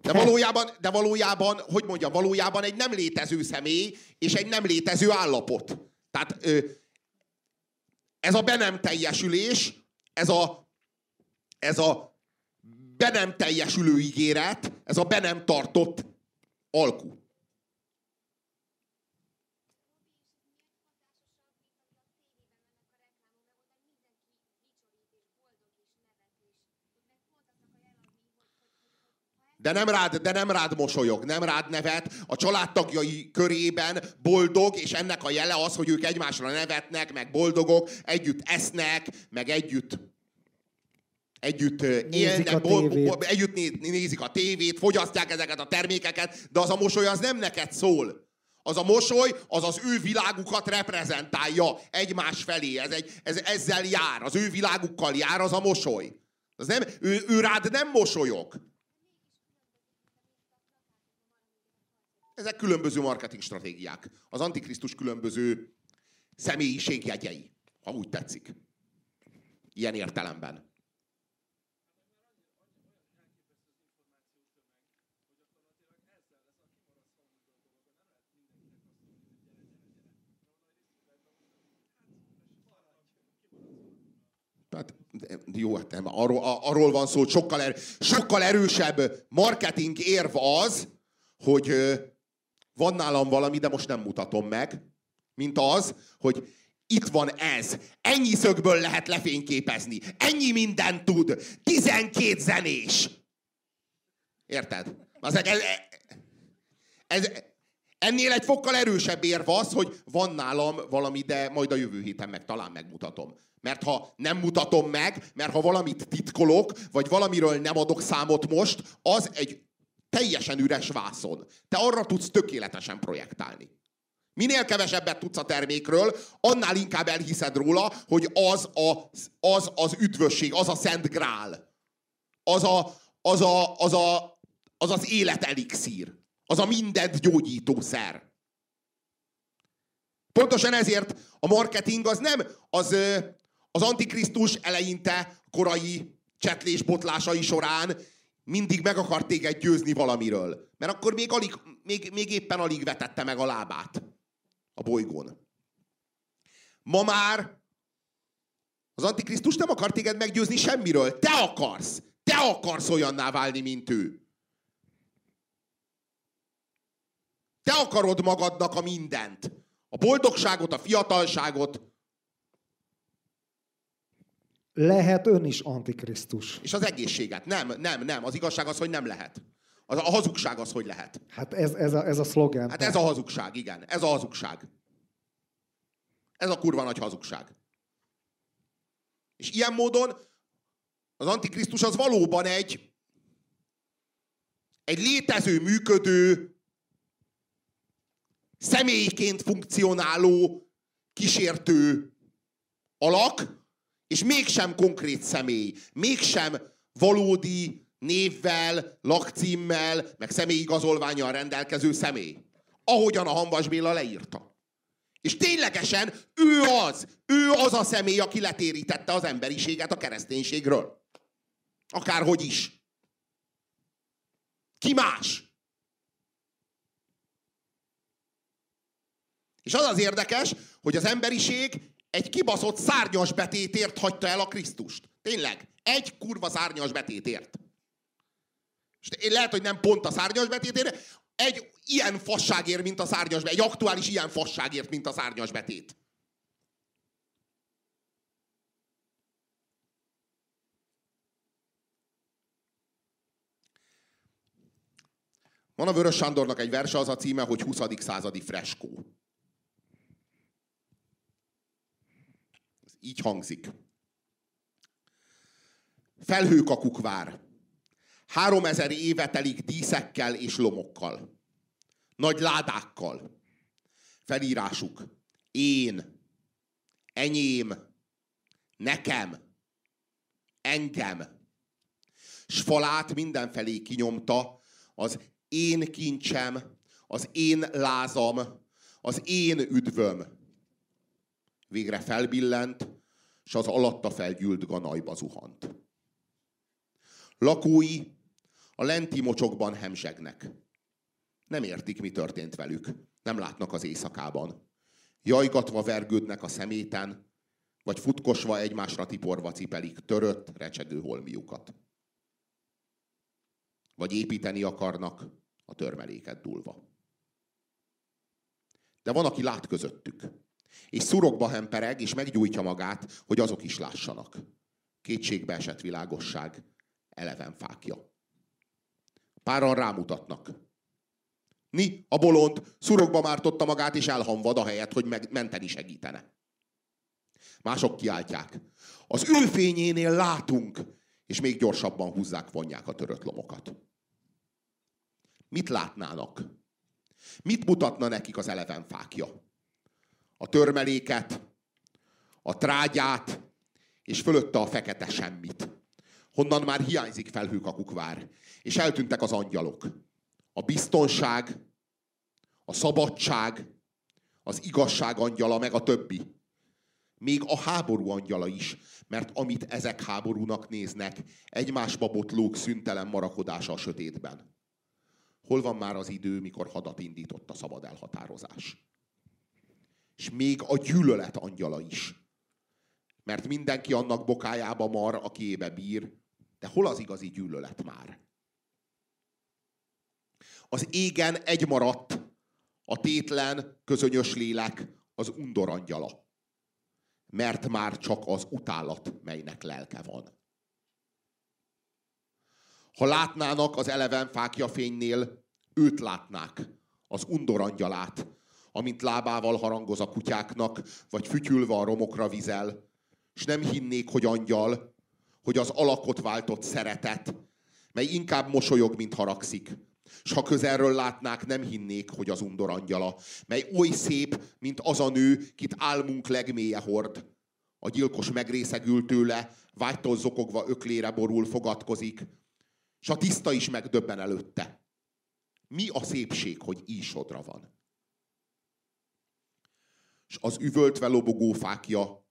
De valójában, de valójában, hogy mondjam, valójában egy nem létező személy és egy nem létező állapot. Tehát ez a be nem teljesülés, ez a, ez a be nem teljesülő ígéret, ez a be nem tartott alku. De nem rád, de nem rád mosolyog, nem rád nevet, a családtagjai körében boldog, és ennek a jele az, hogy ők egymásra nevetnek, meg boldogok, együtt esznek, meg együtt együtt ö, élnek, a bol- bol- együtt né- nézik a tévét, fogyasztják ezeket a termékeket, de az a mosoly az nem neked szól. Az a mosoly, az az ő világukat reprezentálja egymás felé. Ez egy, ez, ezzel jár, az ő világukkal jár az a mosoly. Az nem, ő, ő rád nem mosolyog. Ezek különböző marketing stratégiák. Az Antikrisztus különböző személyiségjegyei, ha úgy tetszik. Ilyen értelemben. Tehát, jó, hát nem, arról, arról van szó, hogy sokkal, er, sokkal erősebb marketing érv az, hogy van nálam valami, de most nem mutatom meg, mint az, hogy itt van ez. Ennyi szögből lehet lefényképezni. Ennyi mindent tud. 12 zenés. Érted? Az, ez, ez, ennél egy fokkal erősebb érv az, hogy van nálam valami, de majd a jövő héten meg talán megmutatom. Mert ha nem mutatom meg, mert ha valamit titkolok, vagy valamiről nem adok számot most, az egy teljesen üres vászon. Te arra tudsz tökéletesen projektálni. Minél kevesebbet tudsz a termékről, annál inkább elhiszed róla, hogy az a, az, az üdvösség, az a szent grál. Az a, az, a, az, a, az, az élet elixír. Az a mindent gyógyító szer. Pontosan ezért a marketing az nem az, az antikrisztus eleinte korai csetlés botlásai során mindig meg akart téged győzni valamiről. Mert akkor még, alig, még, még éppen alig vetette meg a lábát a bolygón. Ma már az Antikrisztus nem akar téged meggyőzni semmiről. Te akarsz. Te akarsz olyanná válni, mint ő. Te akarod magadnak a mindent. A boldogságot, a fiatalságot, Lehet ön is antikrisztus. és az egészséget. Nem, nem, nem. Az igazság az, hogy nem lehet. Az, a hazugság az, hogy lehet. Hát ez, ez, a, ez a szlogen. Hát ez a hazugság, igen. Ez a hazugság. Ez a kurva nagy hazugság. És ilyen módon az Antikrisztus az valóban egy egy létező, működő, személyként funkcionáló, kísértő alak, és mégsem konkrét személy, mégsem valódi névvel, lakcímmel, meg személyigazolványjal rendelkező személy. Ahogyan a Hanvas Béla leírta. És ténylegesen ő az, ő az a személy, aki letérítette az emberiséget a kereszténységről. Akárhogy is. Ki más? És az az érdekes, hogy az emberiség egy kibaszott szárnyas betétért hagyta el a Krisztust. Tényleg. Egy kurva szárnyas betétért. És lehet, hogy nem pont a szárnyas betétért, egy ilyen fasságért, mint a szárnyas betét. Egy aktuális ilyen fasságért, mint a szárnyas betét. Van a Vörös Sándornak egy verse, az a címe, hogy 20. századi freskó. Így hangzik. Felhőkakuk vár. Három ezer éve telik díszekkel és lomokkal. Nagy ládákkal. Felírásuk. Én. Enyém. Nekem. Engem. S falát mindenfelé kinyomta az én kincsem, az én lázam, az én üdvöm. Végre felbillent, s az alatta felgyűlt ganajba zuhant. Lakói a lenti mocsokban hemzsegnek. Nem értik, mi történt velük. Nem látnak az éjszakában. Jajgatva vergődnek a szeméten, vagy futkosva egymásra tiporva cipelik törött, recsegő holmiukat. Vagy építeni akarnak a törmeléket dúlva. De van, aki lát közöttük. És szurokba hempereg, és meggyújtja magát, hogy azok is lássanak. Kétségbe esett világosság, eleven fákja. Páran rámutatnak. Ni, a bolond, szurokba mártotta magát, és elhamvad a helyet, hogy meg, menteni segítene. Mások kiáltják. Az ő fényénél látunk, és még gyorsabban húzzák, vonják a törött lomokat. Mit látnának? Mit mutatna nekik az eleven fákja? A törmeléket, a trágyát, és fölötte a fekete semmit. Honnan már hiányzik felhőkakukvár, és eltűntek az angyalok. A biztonság, a szabadság, az igazság angyala, meg a többi. Még a háború angyala is, mert amit ezek háborúnak néznek, egymásba botlók szüntelen marakodása a sötétben. Hol van már az idő, mikor hadat indított a szabad elhatározás? És még a gyűlölet angyala is. Mert mindenki annak bokájába mar, aki ébe bír, de hol az igazi gyűlölet már? Az égen egy maradt, a tétlen, közönyös lélek, az undor angyala mert már csak az utálat, melynek lelke van. Ha látnának az eleven fákja fénynél, őt látnák, az undorangyalát, amint lábával harangoz a kutyáknak, vagy fütyülve a romokra vizel, és nem hinnék, hogy angyal, hogy az alakot váltott szeretet, mely inkább mosolyog, mint haragszik, s ha közelről látnák, nem hinnék, hogy az undor angyala, mely oly szép, mint az a nő, kit álmunk legmélye hord. A gyilkos megrészegül tőle, vágytól zokogva öklére borul, fogatkozik, s a tiszta is megdöbben előtte. Mi a szépség, hogy ísodra van? És az üvöltve lobogó fákja,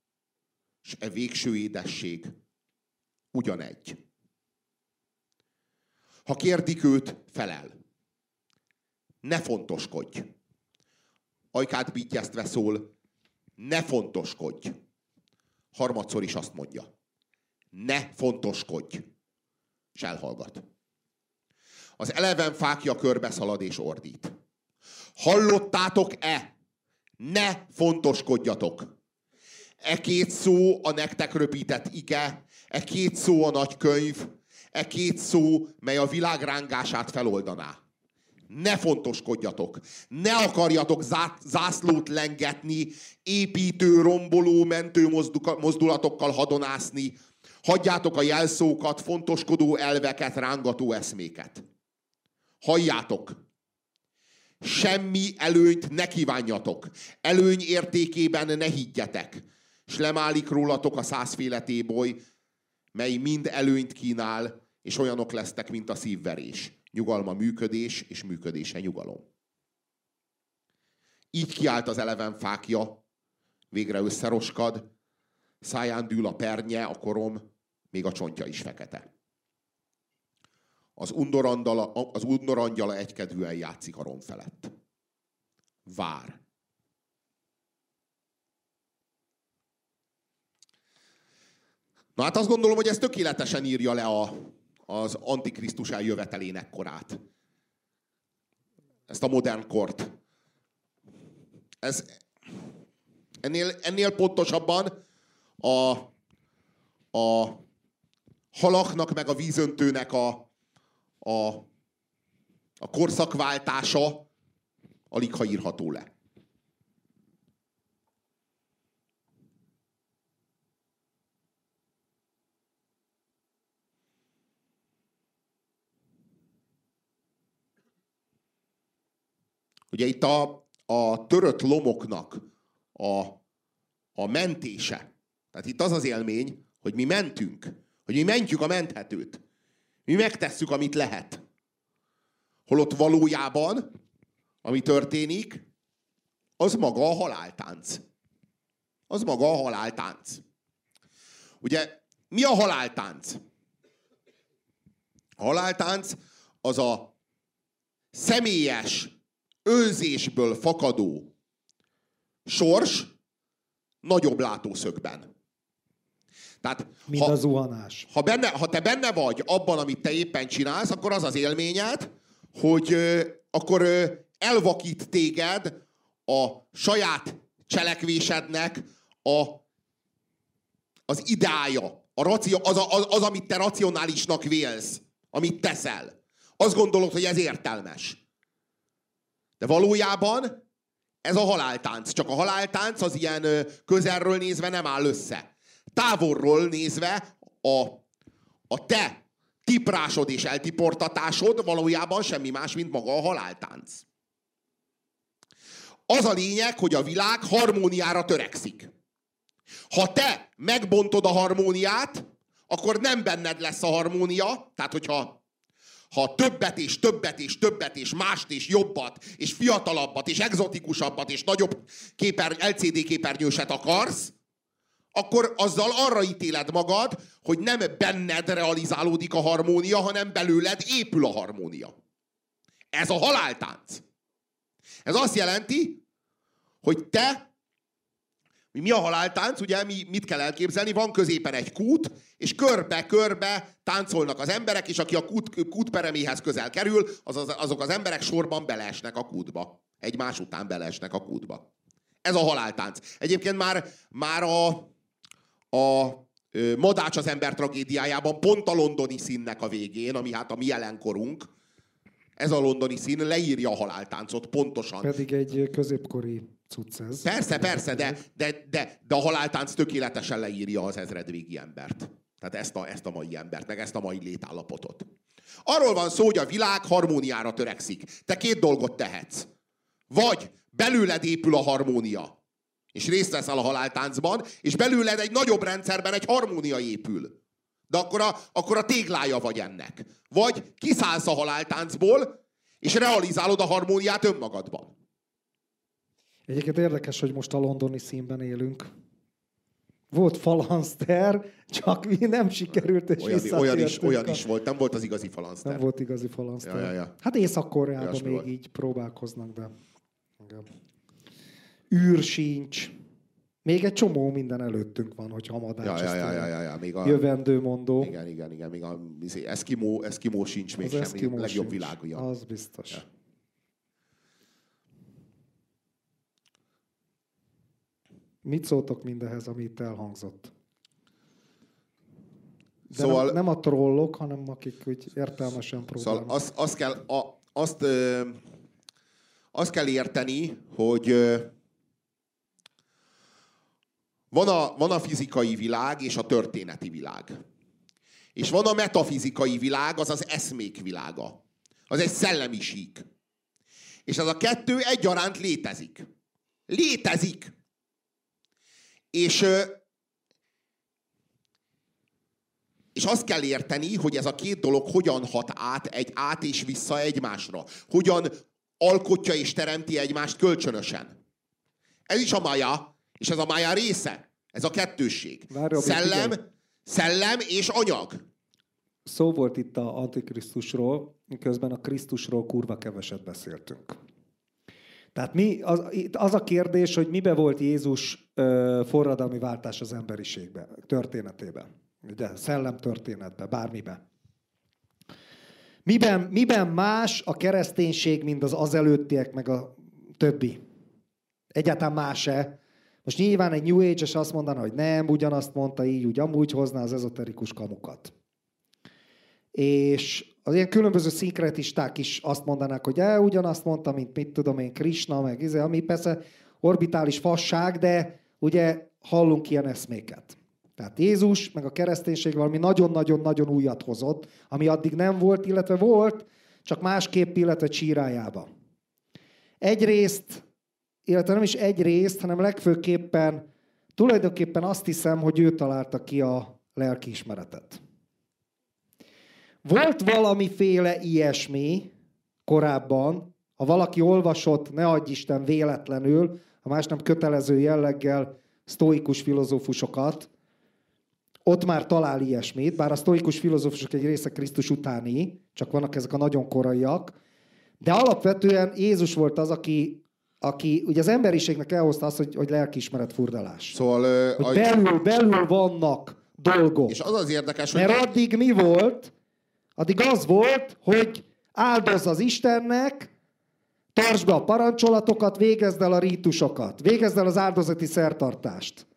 s e végső édesség ugyanegy. Ha kérdik őt, felel. Ne fontoskodj. Ajkát bítyeztve szól, ne fontoskodj. Harmadszor is azt mondja. Ne fontoskodj. És elhallgat. Az eleven fákja körbe szalad és ordít. Hallottátok-e? Ne fontoskodjatok. E két szó a nektek röpített ige, e két szó a nagy könyv, e két szó, mely a világ rángását feloldaná. Ne fontoskodjatok, ne akarjatok zászlót lengetni, építő, romboló, mentő mozdulatokkal hadonászni, hagyjátok a jelszókat, fontoskodó elveket, rángató eszméket. Halljátok! Semmi előnyt ne kívánjatok. Előny értékében ne higgyetek. S lemálik rólatok a százféle téboly, mely mind előnyt kínál, és olyanok lesztek, mint a szívverés. Nyugalma működés, és működése nyugalom. Így kiállt az eleven fákja, végre összeroskad, száján dűl a pernye, a korom, még a csontja is fekete. Az undorandala, az undorangyala egykedvűen játszik a rom felett. Vár. Na hát azt gondolom, hogy ez tökéletesen írja le a, az antikrisztus eljövetelének korát. Ezt a modern kort. Ez, ennél, ennél pontosabban a, a halaknak meg a vízöntőnek a, a, a korszakváltása alig ha írható le. Ugye itt a, a törött lomoknak a, a mentése, Tehát itt az az élmény, hogy mi mentünk, hogy mi mentjük a menthetőt. Mi megtesszük, amit lehet. Holott valójában, ami történik, az maga a haláltánc. Az maga a haláltánc. Ugye, mi a haláltánc? A haláltánc az a személyes őzésből fakadó sors nagyobb látószögben. Tehát, Mint ha, a zuhanás. Ha, benne, ha te benne vagy abban, amit te éppen csinálsz, akkor az az élményed, hogy ö, akkor ö, elvakít téged a saját cselekvésednek a, az idája, a racio, az, az, az, amit te racionálisnak vélsz, amit teszel. Azt gondolod, hogy ez értelmes. De valójában ez a haláltánc. Csak a haláltánc az ilyen közelről nézve nem áll össze. Távolról nézve a, a te tiprásod és eltiportatásod valójában semmi más, mint maga a haláltánc. Az a lényeg, hogy a világ harmóniára törekszik. Ha te megbontod a harmóniát, akkor nem benned lesz a harmónia, tehát hogyha ha többet és többet és többet és mást és jobbat és fiatalabbat és exotikusabbat és nagyobb képer, LCD képernyőset akarsz, akkor azzal arra ítéled magad, hogy nem benned realizálódik a harmónia, hanem belőled épül a harmónia. Ez a haláltánc. Ez azt jelenti, hogy te mi a haláltánc, ugye mi, mit kell elképzelni? Van középen egy kút, és körbe-körbe táncolnak az emberek, és aki a kút, kútpereméhez közel kerül, az, az, azok az emberek sorban beleesnek a kútba. Egymás után beleesnek a kútba. Ez a haláltánc. Egyébként már, már a, a Madács az ember tragédiájában pont a londoni színnek a végén, ami hát a mi jelenkorunk, ez a londoni szín leírja a haláltáncot pontosan. Pedig egy középkori cucc ez. Persze, persze, de, de, de, de a haláltánc tökéletesen leírja az ezredvégi embert. Tehát ezt a, ezt a mai embert, meg ezt a mai létállapotot. Arról van szó, hogy a világ harmóniára törekszik. Te két dolgot tehetsz. Vagy belőled épül a harmónia, és részt veszel a haláltáncban, és belőled egy nagyobb rendszerben egy harmónia épül. De akkor a, akkor a téglája vagy ennek. Vagy kiszállsz a haláltáncból, és realizálod a harmóniát önmagadban. Egyébként érdekes, hogy most a londoni színben élünk. Volt falanszter, csak mi nem sikerült, és olyan, olyan, is, olyan is volt, nem volt az igazi falanszter. Nem volt igazi falanszter. Ja, ja, ja. Hát Észak-Koreában még így próbálkoznak, de... Igen. Űr sincs. Még egy csomó minden előttünk van, hogy hamadács. Ja, ja, ja, ja, ja. Még a, jövendő mondó. Igen, igen, igen. Még a izé, Eskimo, Eskimo sincs még az sem. legjobb világ olyan. Az biztos. Ja. Mit szóltok mindehez, ami itt elhangzott? De szóval, nem, nem a trollok, hanem akik úgy értelmesen próbálnak. Szóval azt, azt, kell, a, azt, ö, azt kell érteni, hogy ö, van a, van a fizikai világ és a történeti világ. És van a metafizikai világ, az az eszmék világa. Az egy szellemi sík. És ez a kettő egyaránt létezik. Létezik. És, és azt kell érteni, hogy ez a két dolog hogyan hat át egy át és vissza egymásra. Hogyan alkotja és teremti egymást kölcsönösen. Ez is a maja, és ez a maja része. Ez a kettősség. Várja, szellem, szellem és anyag. Szó volt itt a Antikrisztusról, miközben a Krisztusról kurva keveset beszéltünk. Tehát mi, az, az a kérdés, hogy mibe volt Jézus ö, forradalmi váltás az emberiségbe, történetében. Ugye, szellem történetbe, bármiben. Miben, miben más a kereszténység, mint az azelőttiek, meg a többi? Egyáltalán más-e? Most nyilván egy New Age-es azt mondaná, hogy nem, ugyanazt mondta így, úgy amúgy hozná az ezoterikus kamukat. És az ilyen különböző szinkretisták is azt mondanák, hogy el, ugyanazt mondta, mint mit tudom én, Krishna, meg izé, ami persze orbitális fasság, de ugye hallunk ilyen eszméket. Tehát Jézus, meg a kereszténység valami nagyon-nagyon-nagyon újat hozott, ami addig nem volt, illetve volt, csak másképp, illetve csírájába. Egyrészt, illetve nem is egy részt, hanem legfőképpen tulajdonképpen azt hiszem, hogy ő találta ki a lelkiismeretet. Volt valamiféle ilyesmi korábban, ha valaki olvasott, ne adj Isten véletlenül, ha más nem kötelező jelleggel sztoikus filozófusokat, ott már talál ilyesmit, bár a sztoikus filozófusok egy része Krisztus utáni, csak vannak ezek a nagyon koraiak, de alapvetően Jézus volt az, aki, aki ugye az emberiségnek elhozta azt, hogy, hogy lelkiismeret furdalás. Szóval... Hogy belül, belül vannak dolgok. És az az érdekes, hogy... Mert addig mi volt? Addig az volt, hogy áldozz az Istennek, tartsd be a parancsolatokat, végezd el a rítusokat, végezd el az áldozati szertartást.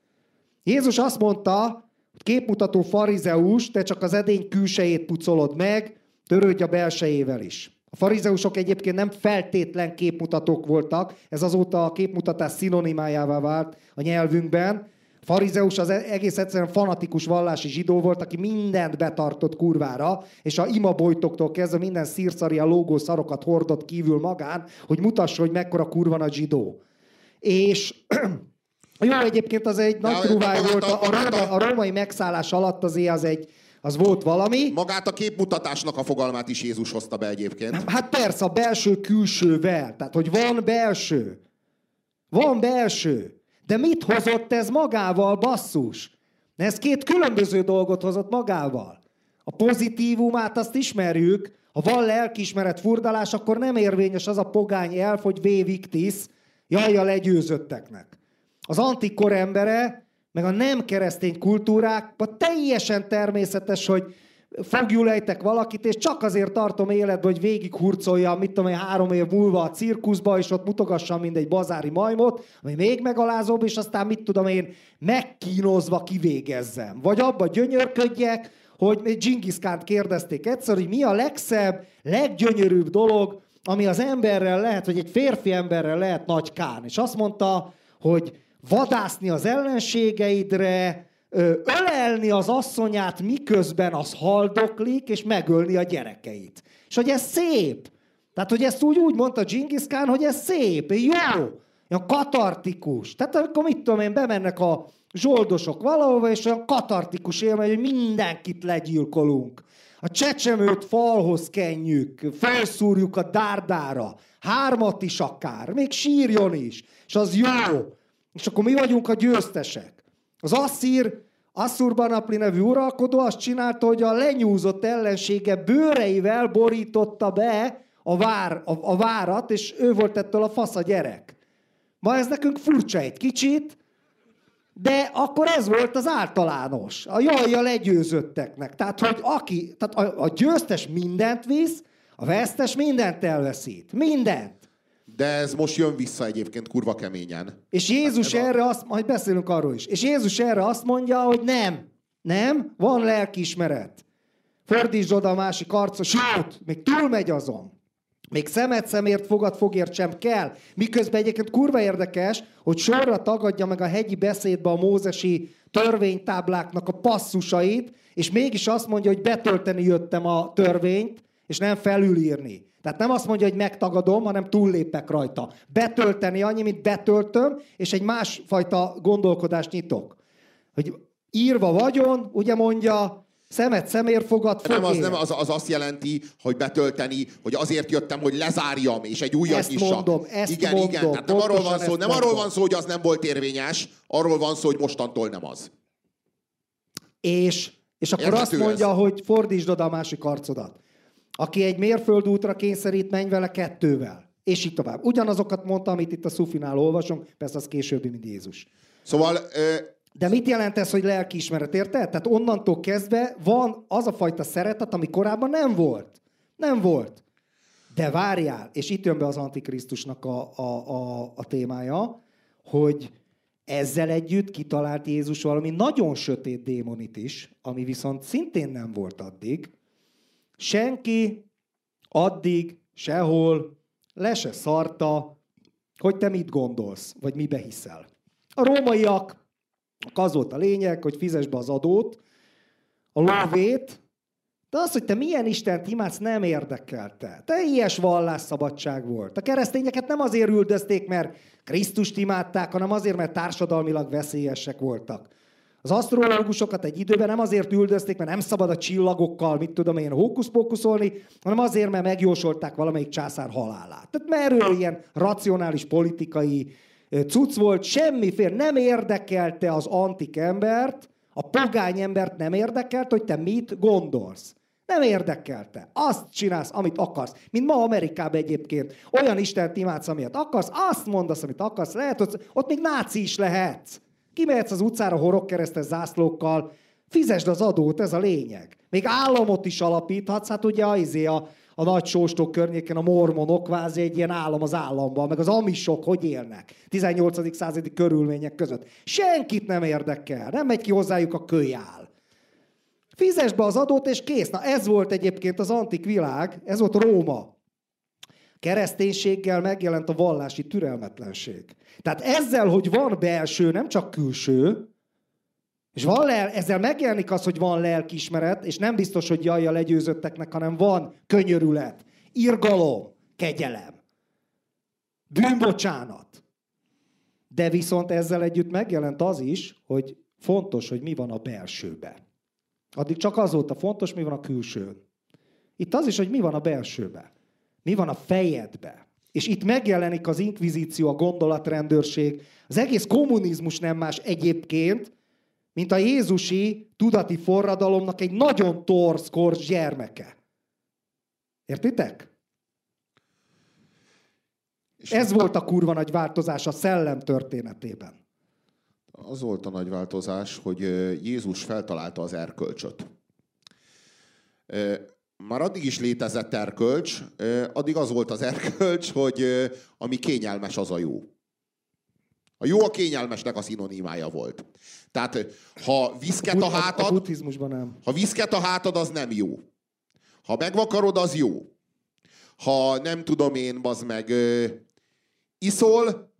Jézus azt mondta, képmutató farizeus, te csak az edény külsejét pucolod meg, törődj a belsejével is. A farizeusok egyébként nem feltétlen képmutatók voltak, ez azóta a képmutatás szinonimájává vált a nyelvünkben. A farizeus az egész egyszerűen fanatikus vallási zsidó volt, aki mindent betartott kurvára, és a imabojtoktól kezdve minden szírszari a lógó szarokat hordott kívül magán, hogy mutassa, hogy mekkora kurva a zsidó. És jó, egyébként az egy nagy truváj volt. A, a, a, a római megszállás alatt azért az egy, az volt valami. Magát a képmutatásnak a fogalmát is Jézus hozta be egyébként. Hát persze, a belső-külsővel. Tehát, hogy van belső. Van belső. De mit hozott ez magával, basszus? Ez két különböző dolgot hozott magával. A pozitívumát azt ismerjük, ha van lelkiismeret furdalás, akkor nem érvényes az a pogány elf, hogy V victis, jaj a legyőzötteknek. Az antikor embere, meg a nem keresztény kultúrákban teljesen természetes, hogy fogjulejtek valakit, és csak azért tartom életbe, hogy végig hurcolja, mit tudom én, három év múlva a cirkuszba, és ott mutogassam mindegy bazári majmot, ami még megalázóbb, és aztán mit tudom én, megkínozva kivégezzem. Vagy abba gyönyörködjek, hogy Genghis Khan kérdezték egyszer, hogy mi a legszebb, leggyönyörűbb dolog, ami az emberrel lehet, vagy egy férfi emberrel lehet nagy kán. És azt mondta, hogy vadászni az ellenségeidre, ölelni az asszonyát, miközben az haldoklik, és megölni a gyerekeit. És hogy ez szép. Tehát, hogy ezt úgy, úgy mondta Genghis Khan, hogy ez szép, jó, olyan katartikus. Tehát amikor mit tudom én, bemennek a zsoldosok valahova, és olyan katartikus élmény, hogy mindenkit legyilkolunk. A csecsemőt falhoz kenjük, felszúrjuk a dárdára, hármat is akár, még sírjon is, és az jó. És akkor mi vagyunk a győztesek. Az Asszír, Asszurbanapli nevű uralkodó azt csinálta, hogy a lenyúzott ellensége bőreivel borította be a, vár, a, a várat, és ő volt ettől a fasz a gyerek. Ma ez nekünk furcsa egy kicsit, de akkor ez volt az általános. A jaj a legyőzötteknek. Tehát, hogy aki, tehát a, a győztes mindent visz, a vesztes mindent elveszít. Mindent. De ez most jön vissza egyébként kurva keményen. És Jézus hát erre a... azt, majd beszélünk arról is, és Jézus erre azt mondja, hogy nem, nem, van lelkiismeret. Fordítsd oda a másik arcot, sőt, még túlmegy azon. Még szemet szemért, fogad fogért sem kell. Miközben egyébként kurva érdekes, hogy sorra tagadja meg a hegyi beszédbe a mózesi törvénytábláknak a passzusait, és mégis azt mondja, hogy betölteni jöttem a törvényt, és nem felülírni. Tehát nem azt mondja, hogy megtagadom, hanem túllépek rajta. Betölteni annyi, mint betöltöm, és egy másfajta gondolkodást nyitok. Hogy írva vagyon, ugye mondja, szemet szemért fogad, Nem, az, nem az, az azt jelenti, hogy betölteni, hogy azért jöttem, hogy lezárjam, és egy újat ezt nyissak. Mondom, ezt igen, mondom, igen, tehát nem arról van szó, nem arról van szó, hogy az nem volt érvényes, arról van szó, hogy mostantól nem az. És, és akkor Érthető azt mondja, ez? hogy fordítsd oda a másik arcodat. Aki egy mérföldútra kényszerít, menj vele kettővel. És így tovább. Ugyanazokat mondta, amit itt a Szufinál olvasunk, persze az későbbi, mint Jézus. Szóval... Ö... De mit jelent ez, hogy lelkiismeret, érted? Tehát onnantól kezdve van az a fajta szeretet, ami korábban nem volt. Nem volt. De várjál, és itt jön be az Antikrisztusnak a, a, a, a témája, hogy ezzel együtt kitalált Jézus valami nagyon sötét démonit is, ami viszont szintén nem volt addig, Senki addig, sehol le se szarta, hogy te mit gondolsz, vagy mibe hiszel. A rómaiak, az volt a lényeg, hogy fizesd be az adót, a lóvét, De az, hogy te milyen Istent imádsz, nem érdekelte. Te ilyes vallásszabadság volt. A keresztényeket nem azért üldözték, mert Krisztust imádták, hanem azért, mert társadalmilag veszélyesek voltak. Az asztrológusokat egy időben nem azért üldözték, mert nem szabad a csillagokkal, mit tudom én, hókuszpókuszolni, hanem azért, mert megjósolták valamelyik császár halálát. Tehát merről ilyen racionális politikai cucc volt, semmiféle nem érdekelte az antik embert, a pogány embert nem érdekelt, hogy te mit gondolsz. Nem érdekelte. Azt csinálsz, amit akarsz. Mint ma Amerikában egyébként. Olyan Istent imádsz, amilyet akarsz, azt mondasz, amit akarsz. Lehet, hogy ott még náci is lehetsz. Kimehetsz az utcára horogkeresztes zászlókkal, fizesd az adót, ez a lényeg. Még államot is alapíthatsz, hát ugye a, izé a, a nagy sóstok környéken a mormonok kvázi egy ilyen állam az államban, meg az amisok hogy élnek 18. századi körülmények között. Senkit nem érdekel, nem megy ki hozzájuk a kölyál. Fizesd be az adót, és kész. Na ez volt egyébként az antik világ, ez volt Róma. Kereszténységgel megjelent a vallási türelmetlenség. Tehát ezzel, hogy van belső, nem csak külső, és van lel, ezzel megjelenik az, hogy van lelkismeret, és nem biztos, hogy jajja legyőzötteknek, hanem van könyörület, irgalom, kegyelem, bűnbocsánat. De viszont ezzel együtt megjelent az is, hogy fontos, hogy mi van a belsőbe. Addig csak az volt a fontos, mi van a külsőn. Itt az is, hogy mi van a belsőbe. Mi van a fejedbe. És itt megjelenik az inkvizíció, a gondolatrendőrség. Az egész kommunizmus nem más egyébként, mint a Jézusi tudati forradalomnak egy nagyon torz korsz gyermeke. Értitek? És Ez volt a kurva nagy változás a szellem történetében. Az volt a nagy változás, hogy Jézus feltalálta az erkölcsöt. Már addig is létezett erkölcs, addig az volt az erkölcs, hogy ami kényelmes, az a jó. A jó a kényelmesnek a szinonimája volt. Tehát, ha viszket a hátad... A buddhizmusban nem. Ha viszket a hátad, az nem jó. Ha megvakarod, az jó. Ha nem tudom én, az meg ö, iszol,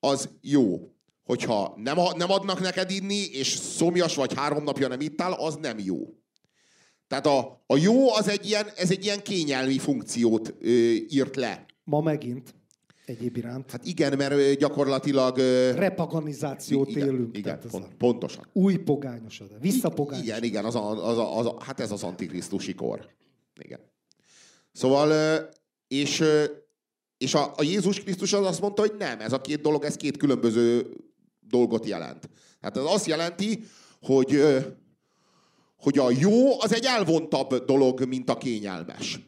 az jó. Hogyha nem, nem adnak neked inni, és szomjas vagy három napja nem ittál, az nem jó. Tehát a, a jó az egy ilyen, ez egy ilyen kényelmi funkciót ö, írt le. Ma megint egyéb iránt. Hát igen, mert gyakorlatilag... Repaganizációt igen, élünk. Igen, pont, a pontosan. Új pogányosod, visszapogányosod. Igen, igen, az a, az a, az a, hát ez az antikrisztusi kor. Igen. Szóval, és, és a, a Jézus Krisztus az azt mondta, hogy nem, ez a két dolog, ez két különböző dolgot jelent. Hát ez azt jelenti, hogy, hogy a jó az egy elvontabb dolog, mint a kényelmes.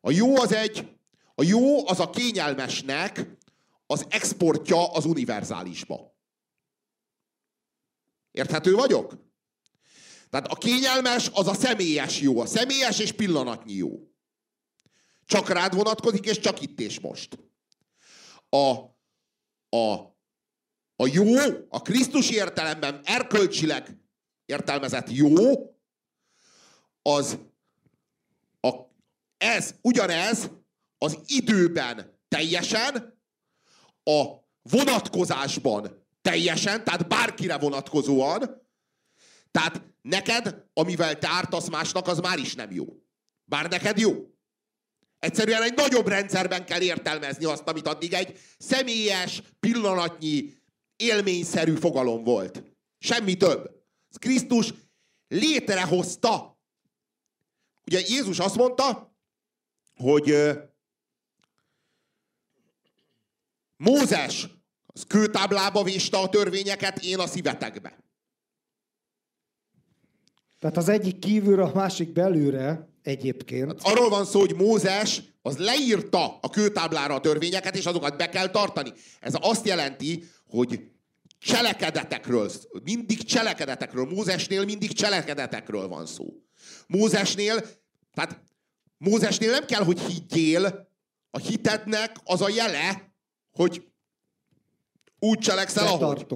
A jó az egy a jó az a kényelmesnek az exportja az univerzálisba. Érthető vagyok? Tehát a kényelmes az a személyes jó, a személyes és pillanatnyi jó. Csak rád vonatkozik, és csak itt és most. A, a, a jó, a Krisztus értelemben erkölcsileg értelmezett jó, az a, ez, ugyanez az időben teljesen, a vonatkozásban teljesen, tehát bárkire vonatkozóan, tehát neked, amivel te ártasz másnak, az már is nem jó. Bár neked jó. Egyszerűen egy nagyobb rendszerben kell értelmezni azt, amit addig egy személyes, pillanatnyi, élményszerű fogalom volt. Semmi több. Krisztus létrehozta. Ugye Jézus azt mondta, hogy Mózes az kőtáblába véste a törvényeket, én a szívetekbe. Tehát az egyik kívülre, a másik belülre egyébként. Hát arról van szó, hogy Mózes az leírta a kőtáblára a törvényeket, és azokat be kell tartani. Ez azt jelenti, hogy cselekedetekről, mindig cselekedetekről, Mózesnél mindig cselekedetekről van szó. Mózesnél, tehát Mózesnél nem kell, hogy higgyél, a hitednek az a jele, hogy úgy cselekszel, ahogy.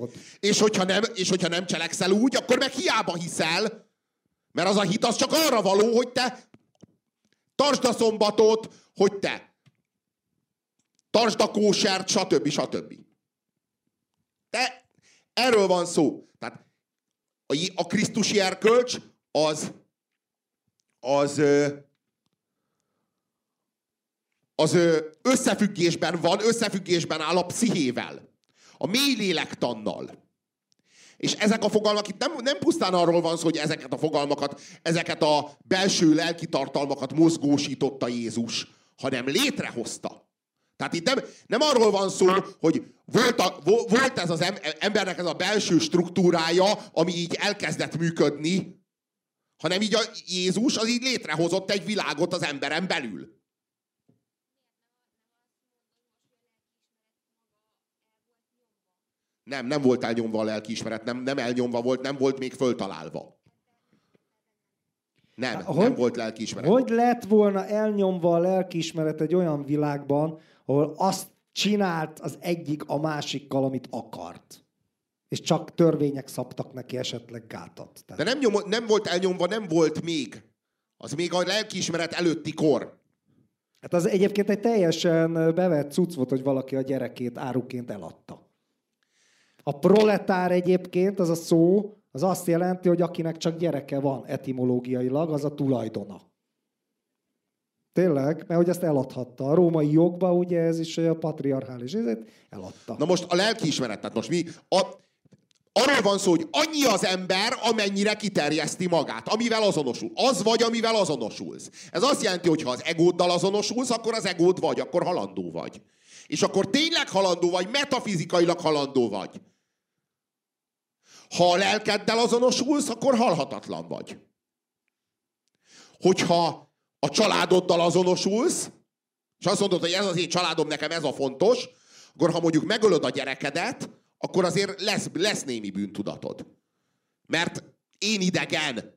És hogyha, nem, és hogyha nem cselekszel úgy, akkor meg hiába hiszel, mert az a hit az csak arra való, hogy te tartsd a szombatot, hogy te tartsd a kósert, stb. stb. De erről van szó. Tehát a, a Krisztusi erkölcs az, az, az összefüggésben van, összefüggésben áll a pszichével, a mély lélektannal. És ezek a fogalmak itt nem, nem pusztán arról van szó, hogy ezeket a fogalmakat, ezeket a belső lelki tartalmakat mozgósította Jézus, hanem létrehozta. Tehát itt nem, nem arról van szó, hogy volt, a, volt ez az embernek ez a belső struktúrája, ami így elkezdett működni, hanem így a Jézus az így létrehozott egy világot az emberen belül. Nem, nem volt elnyomva a lelkiismeret, nem, nem elnyomva volt, nem volt még föltalálva. Nem, hogy, nem volt lelkiismeret. Hogy lett volna elnyomva a lelkiismeret egy olyan világban, ahol azt csinált az egyik a másikkal, amit akart. És csak törvények szabtak neki esetleg gátat. Tehát... De nem, nyom, nem volt elnyomva, nem volt még. Az még a lelkiismeret előtti kor. Hát az egyébként egy teljesen bevett cucc volt, hogy valaki a gyerekét áruként eladta. A proletár egyébként, az a szó, az azt jelenti, hogy akinek csak gyereke van etimológiailag, az a tulajdona. Tényleg, mert hogy ezt eladhatta. A római jogba ugye ez is a patriarchális ezért eladta. Na most a lelkiismeret, tehát most mi... A, arról van szó, hogy annyi az ember, amennyire kiterjeszti magát, amivel azonosul. Az vagy, amivel azonosulsz. Ez azt jelenti, hogy ha az egóddal azonosulsz, akkor az egód vagy, akkor halandó vagy. És akkor tényleg halandó vagy, metafizikailag halandó vagy. Ha a lelkeddel azonosulsz, akkor halhatatlan vagy. Hogyha a családoddal azonosulsz, és azt mondod, hogy ez az én családom, nekem ez a fontos, akkor ha mondjuk megölöd a gyerekedet, akkor azért lesz, lesz némi bűntudatod. Mert én idegen.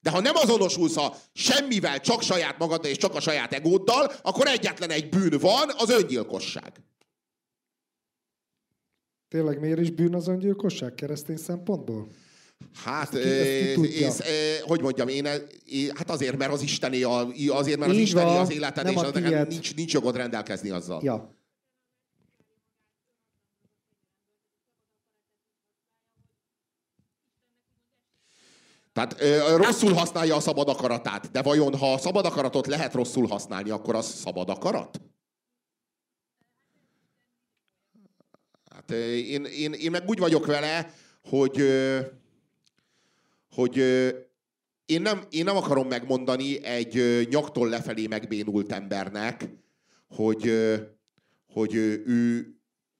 De ha nem azonosulsz a semmivel, csak saját magaddal és csak a saját egóddal, akkor egyetlen egy bűn van, az öngyilkosság. Tényleg miért is bűn az öngyilkosság keresztény szempontból? Hát, ezt ki, ezt ki és, hogy mondjam, én, én, hát azért, mert az Istené, azért, mert az Istené az életed, és az neked nincs, nincs jogod rendelkezni azzal. Ja. Tehát ö, rosszul használja a szabad akaratát, de vajon ha a szabad akaratot lehet rosszul használni, akkor az szabad akarat? Hát én, én, én meg úgy vagyok vele, hogy hogy én nem, én nem akarom megmondani egy nyaktól lefelé megbénult embernek, hogy, hogy ő,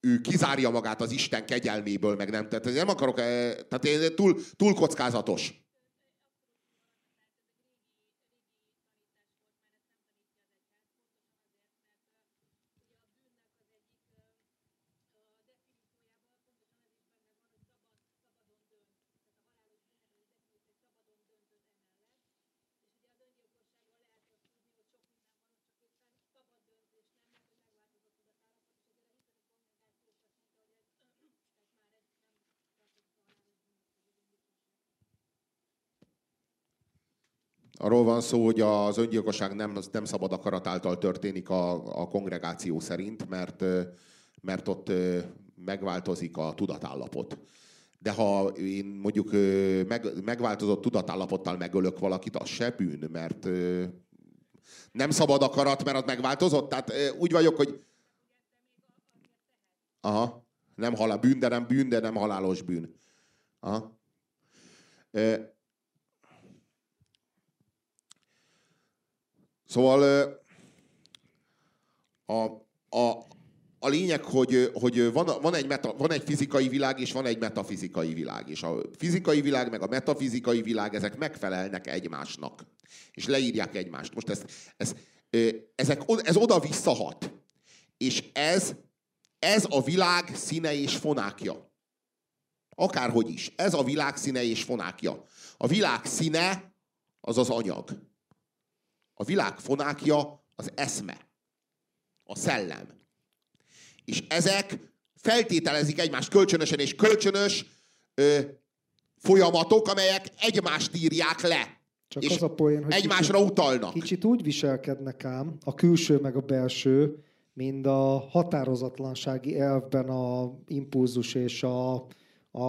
ő kizárja magát az Isten kegyelméből, meg nem. Tehát nem akarok, tehát én túl, túl kockázatos. Arról van szó, hogy az öngyilkosság nem, nem szabad akarat által történik a, a kongregáció szerint, mert, mert ott megváltozik a tudatállapot. De ha én mondjuk meg, megváltozott tudatállapottal megölök valakit, az se bűn, mert nem szabad akarat, mert az megváltozott. Tehát úgy vagyok, hogy Aha, nem halál, bűn, de nem bűn, de nem halálos bűn. Aha. Szóval a, a, a lényeg, hogy, hogy van, van, egy meta, van egy fizikai világ, és van egy metafizikai világ. És a fizikai világ, meg a metafizikai világ, ezek megfelelnek egymásnak. És leírják egymást. Most ez, ez, ezek, ez oda visszahat. És ez, ez a világ színe és fonákja. Akárhogy is. Ez a világ színe és fonákja. A világ színe az az anyag. A világ fonákja az eszme, a szellem. És ezek feltételezik egymást kölcsönösen, és kölcsönös ö, folyamatok, amelyek egymást írják le. Csak és az a poén, hogy egymásra kicsit, utalnak. Kicsit úgy viselkednek ám, a külső meg a belső, mint a határozatlansági elvben a impulzus és a, a,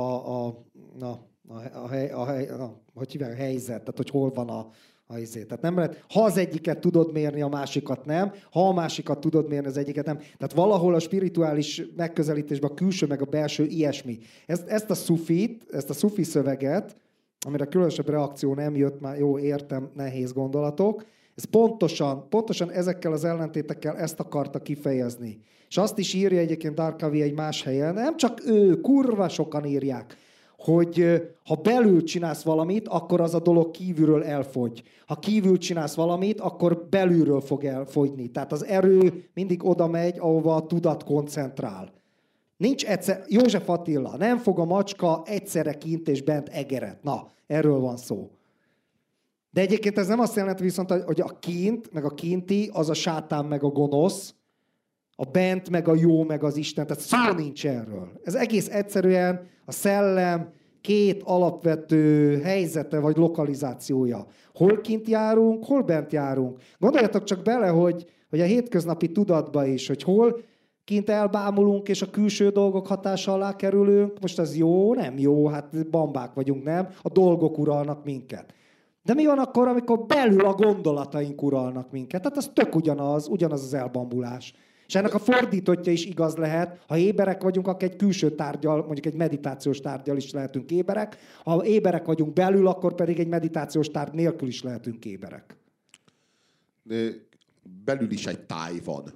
a, na, a, a, hely, a, hely, a, hogy hívják, a helyzet, tehát hogy hol van a, a izé. Tehát nem lehet, ha az egyiket tudod mérni, a másikat nem, ha a másikat tudod mérni, az egyiket nem. Tehát valahol a spirituális megközelítésben a külső meg a belső ilyesmi. Ezt, ezt a szufit, ezt a szufi szöveget, amire különösebb reakció nem jött, már jó, értem, nehéz gondolatok, ez pontosan, pontosan ezekkel az ellentétekkel ezt akarta kifejezni. És azt is írja egyébként Darkavi egy más helyen, nem csak ő, kurva sokan írják, hogy ha belül csinálsz valamit, akkor az a dolog kívülről elfogy. Ha kívül csinálsz valamit, akkor belülről fog elfogyni. Tehát az erő mindig oda megy, ahova a tudat koncentrál. Nincs egyszer, József Attila, nem fog a macska egyszerre kint és bent egeret. Na, erről van szó. De egyébként ez nem azt jelenti viszont, hogy a kint, meg a kinti, az a sátán, meg a gonosz, a bent, meg a jó, meg az Isten. Tehát szó nincs erről. Ez egész egyszerűen a szellem két alapvető helyzete vagy lokalizációja. Hol kint járunk, hol bent járunk. Gondoljatok csak bele, hogy, hogy a hétköznapi tudatba is, hogy hol kint elbámulunk, és a külső dolgok hatása alá kerülünk. Most ez jó, nem jó, hát bambák vagyunk, nem? A dolgok uralnak minket. De mi van akkor, amikor belül a gondolataink uralnak minket? Tehát az tök ugyanaz, ugyanaz az elbambulás. És ennek a fordítottja is igaz lehet, ha éberek vagyunk, akkor egy külső tárgyal, mondjuk egy meditációs tárgyal is lehetünk éberek. Ha éberek vagyunk belül, akkor pedig egy meditációs tárgy nélkül is lehetünk éberek. De belül is egy táj van.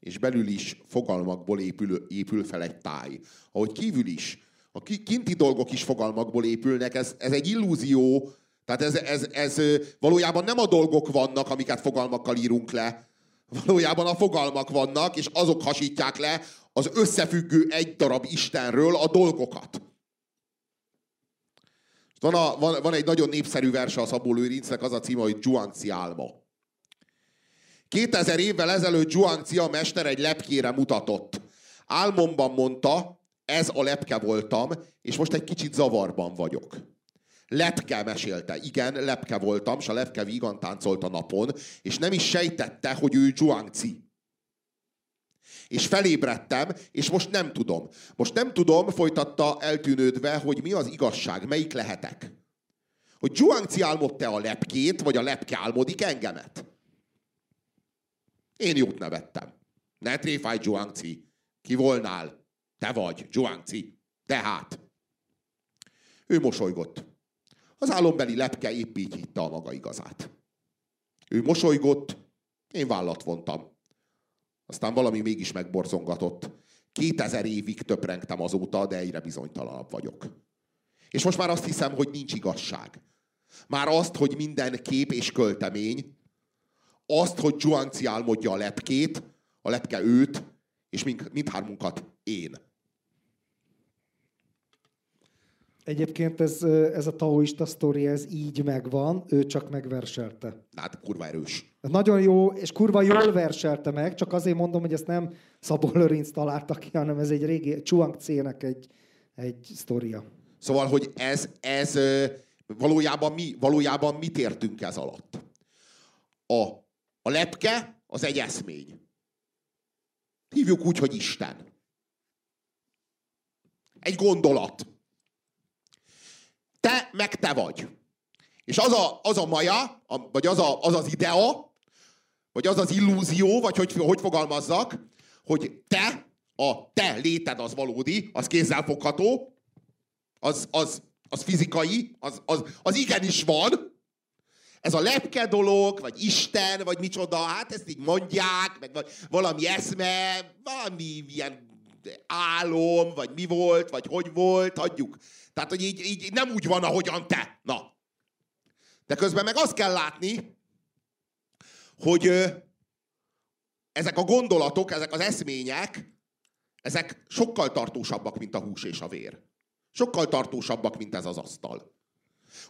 És belül is fogalmakból épül, épül fel egy táj. Ahogy kívül is. A kinti dolgok is fogalmakból épülnek. Ez, ez egy illúzió. Tehát ez, ez, ez valójában nem a dolgok vannak, amiket fogalmakkal írunk le, Valójában a fogalmak vannak, és azok hasítják le az összefüggő egy darab Istenről a dolgokat. Van, a, van, van egy nagyon népszerű verse a Szabó Lőrincnek, az a címe, hogy Zsuanci álma. 2000 évvel ezelőtt Zsuanci a mester egy lepkére mutatott. Álmomban mondta, ez a lepke voltam, és most egy kicsit zavarban vagyok. Lepke mesélte. Igen, lepke voltam, és a lepke vígan táncolt a napon, és nem is sejtette, hogy ő Zhuangzi. És felébredtem, és most nem tudom. Most nem tudom, folytatta eltűnődve, hogy mi az igazság, melyik lehetek. Hogy Zhuangzi álmodta a lepkét, vagy a lepke álmodik engemet. Én jót nevettem. Ne tréfáj, Zhuangzi. Ki volnál? Te vagy, Zhuangzi. Tehát. Ő mosolygott. Az álombeli lepke épp így hitte a maga igazát. Ő mosolygott, én vállat vontam. Aztán valami mégis megborzongatott. 2000 évig töprengtem azóta, de egyre bizonytalanabb vagyok. És most már azt hiszem, hogy nincs igazság. Már azt, hogy minden kép és költemény, azt, hogy Zsuanci álmodja a lepkét, a lepke őt, és mind, mindhármunkat én. Egyébként ez, ez a taoista sztori, ez így megvan, ő csak megverselte. Hát kurva erős. Nagyon jó, és kurva jól verselte meg, csak azért mondom, hogy ezt nem Szabó Lőrinc találta ki, hanem ez egy régi Chuang Tse-nek egy, egy sztoria. Szóval, hogy ez, ez valójában, mi, valójában mit értünk ez alatt? A, a lepke az egy eszmény. Hívjuk úgy, hogy Isten. Egy gondolat. Te meg te vagy. És az a, az a maja, a, vagy az, a, az az idea, vagy az az illúzió, vagy hogy, hogy fogalmazzak, hogy te, a te léted az valódi, az kézzelfogható, az, az, az fizikai, az, az, az igenis van, ez a lepke dolog, vagy Isten, vagy micsoda, hát ezt így mondják, meg valami eszme, valami ilyen álom, vagy mi volt, vagy hogy volt, hagyjuk. Tehát, hogy így, így nem úgy van, ahogyan te. Na. De közben meg azt kell látni, hogy ö, ezek a gondolatok, ezek az eszmények, ezek sokkal tartósabbak, mint a hús és a vér. Sokkal tartósabbak, mint ez az asztal.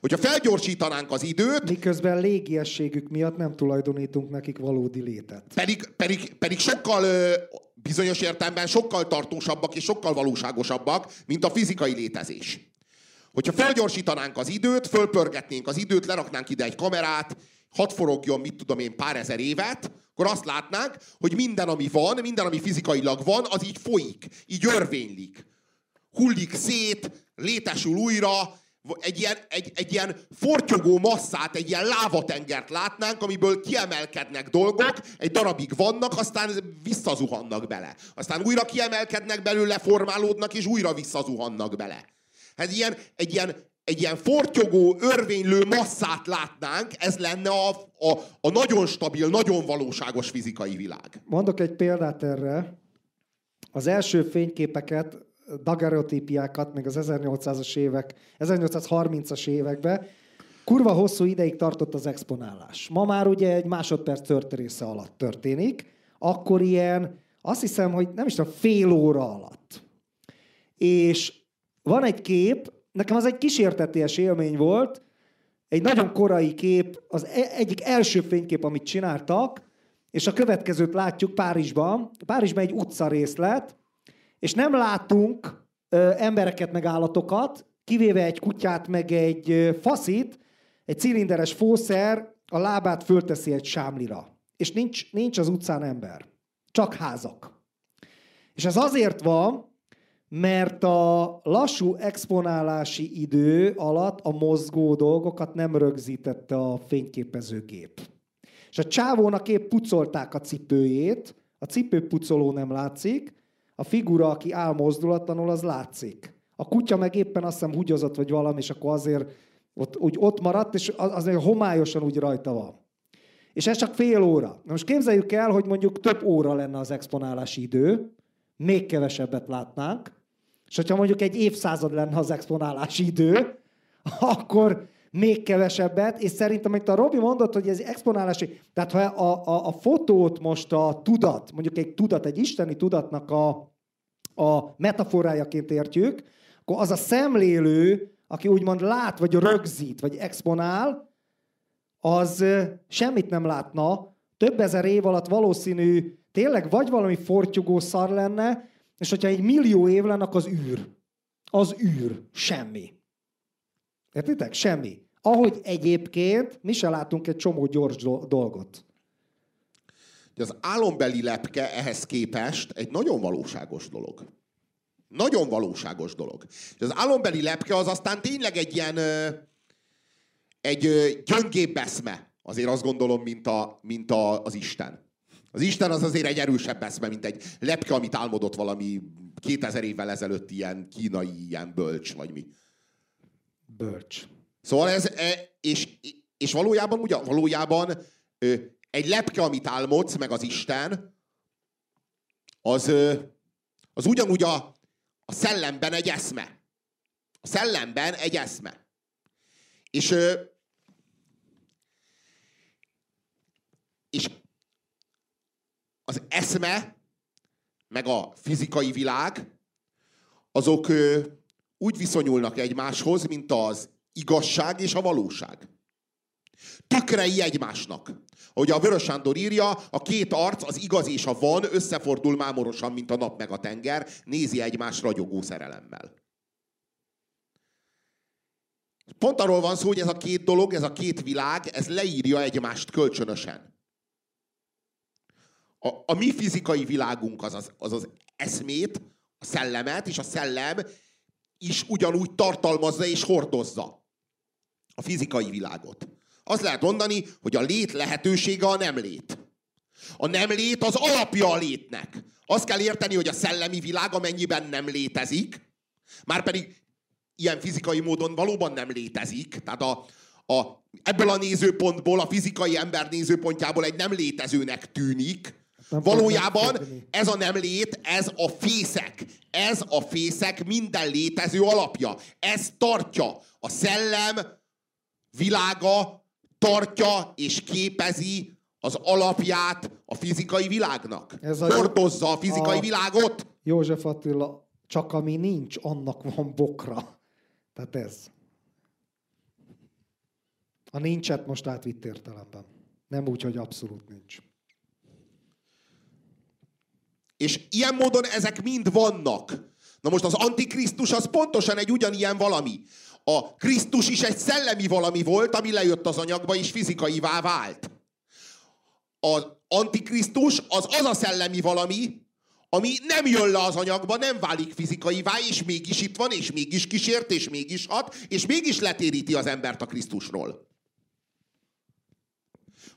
Hogyha felgyorsítanánk az időt... Miközben légiességük miatt nem tulajdonítunk nekik valódi létet. Pedig, pedig, pedig sokkal ö, bizonyos értelemben sokkal tartósabbak és sokkal valóságosabbak, mint a fizikai létezés. Hogyha felgyorsítanánk az időt, fölpörgetnénk az időt, leraknánk ide egy kamerát, hadd forogjon, mit tudom én, pár ezer évet, akkor azt látnánk, hogy minden, ami van, minden, ami fizikailag van, az így folyik, így örvénylik. Hullik szét, létesül újra, egy ilyen, egy, egy ilyen fortyogó masszát, egy ilyen lávatengert látnánk, amiből kiemelkednek dolgok, egy darabig vannak, aztán visszazuhannak bele. Aztán újra kiemelkednek belőle, formálódnak, és újra visszazuhannak bele. Hát ilyen, egy ilyen, egy ilyen fortyogó, örvénylő masszát látnánk, ez lenne a, a, a nagyon stabil, nagyon valóságos fizikai világ. Mondok egy példát erre. Az első fényképeket dagerotípiákat, még az 1800-as évek, 1830-as években, kurva hosszú ideig tartott az exponálás. Ma már ugye egy másodperc történésze alatt történik, akkor ilyen, azt hiszem, hogy nem is tudom, fél óra alatt. És van egy kép, nekem az egy kísérteties élmény volt, egy nagyon korai kép, az e- egyik első fénykép, amit csináltak, és a következőt látjuk Párizsban. Párizsban egy utcarészlet, és nem látunk ö, embereket meg állatokat, kivéve egy kutyát meg egy ö, faszit, egy cilinderes fószer a lábát fölteszi egy sámlira. És nincs, nincs az utcán ember. Csak házak. És ez azért van, mert a lassú exponálási idő alatt a mozgó dolgokat nem rögzítette a fényképezőgép. És a csávónak épp pucolták a cipőjét, a cipő pucoló nem látszik, a figura, aki áll mozdulatlanul, az látszik. A kutya meg éppen azt hiszem húgyozott, vagy valami, és akkor azért ott, úgy ott maradt, és az, az homályosan úgy rajta van. És ez csak fél óra. Na most képzeljük el, hogy mondjuk több óra lenne az exponálási idő, még kevesebbet látnánk, és hogyha mondjuk egy évszázad lenne az exponálási idő, akkor még kevesebbet, és szerintem, amit a Robi mondott, hogy ez exponálási, tehát ha a, a, a fotót most a tudat, mondjuk egy tudat, egy isteni tudatnak a, a metaforájaként értjük, akkor az a szemlélő, aki úgymond lát, vagy rögzít, vagy exponál, az semmit nem látna, több ezer év alatt valószínű tényleg vagy valami fortyogó szar lenne, és hogyha egy millió év lenne, az űr. Az űr. Semmi. Értitek? Semmi. Ahogy egyébként mi se látunk egy csomó gyors dolgot. Az álombeli lepke ehhez képest egy nagyon valóságos dolog. Nagyon valóságos dolog. És az álombeli lepke az aztán tényleg egy ilyen egy gyöngébb eszme. Azért azt gondolom, mint, a, mint a, az Isten. Az Isten az azért egy erősebb eszme, mint egy lepke, amit álmodott valami 2000 évvel ezelőtt ilyen kínai, ilyen bölcs, vagy mi. Bölcs. Szóval ez, e, és, és valójában, ugye, valójában egy lepke, amit álmodsz, meg az Isten, az, az ugyanúgy a, a szellemben egy eszme. A szellemben egy eszme. És, és az eszme, meg a fizikai világ, azok úgy viszonyulnak egymáshoz, mint az igazság és a valóság. Tükrei egymásnak. Ahogy a Vörös Sándor írja, a két arc, az igaz és a van összefordul mámorosan, mint a nap meg a tenger, nézi egymás ragyogó szerelemmel. Pont arról van szó, hogy ez a két dolog, ez a két világ, ez leírja egymást kölcsönösen. A, a mi fizikai világunk az az, az az eszmét, a szellemet, és a szellem is ugyanúgy tartalmazza és hordozza a fizikai világot. Azt lehet mondani, hogy a lét lehetősége a nem lét. A nem lét az alapja a létnek. Azt kell érteni, hogy a szellemi világ amennyiben nem létezik, már pedig ilyen fizikai módon valóban nem létezik, tehát a, a, ebből a nézőpontból, a fizikai ember nézőpontjából egy nem létezőnek tűnik, nem Valójában ez a nem lét, ez a fészek. Ez a fészek minden létező alapja. Ez tartja. A szellem világa tartja és képezi az alapját a fizikai világnak. Ez a Hordozza a fizikai a világot. József Attila, csak ami nincs, annak van bokra. Tehát ez. A nincset most átvitt értelemben. Nem úgy, hogy abszolút nincs. És ilyen módon ezek mind vannak. Na most az antikrisztus az pontosan egy ugyanilyen valami. A Krisztus is egy szellemi valami volt, ami lejött az anyagba és fizikaivá vált. Az antikrisztus az az a szellemi valami, ami nem jön le az anyagba, nem válik fizikaivá, és mégis itt van, és mégis kísért, és mégis hat, és mégis letéríti az embert a Krisztusról.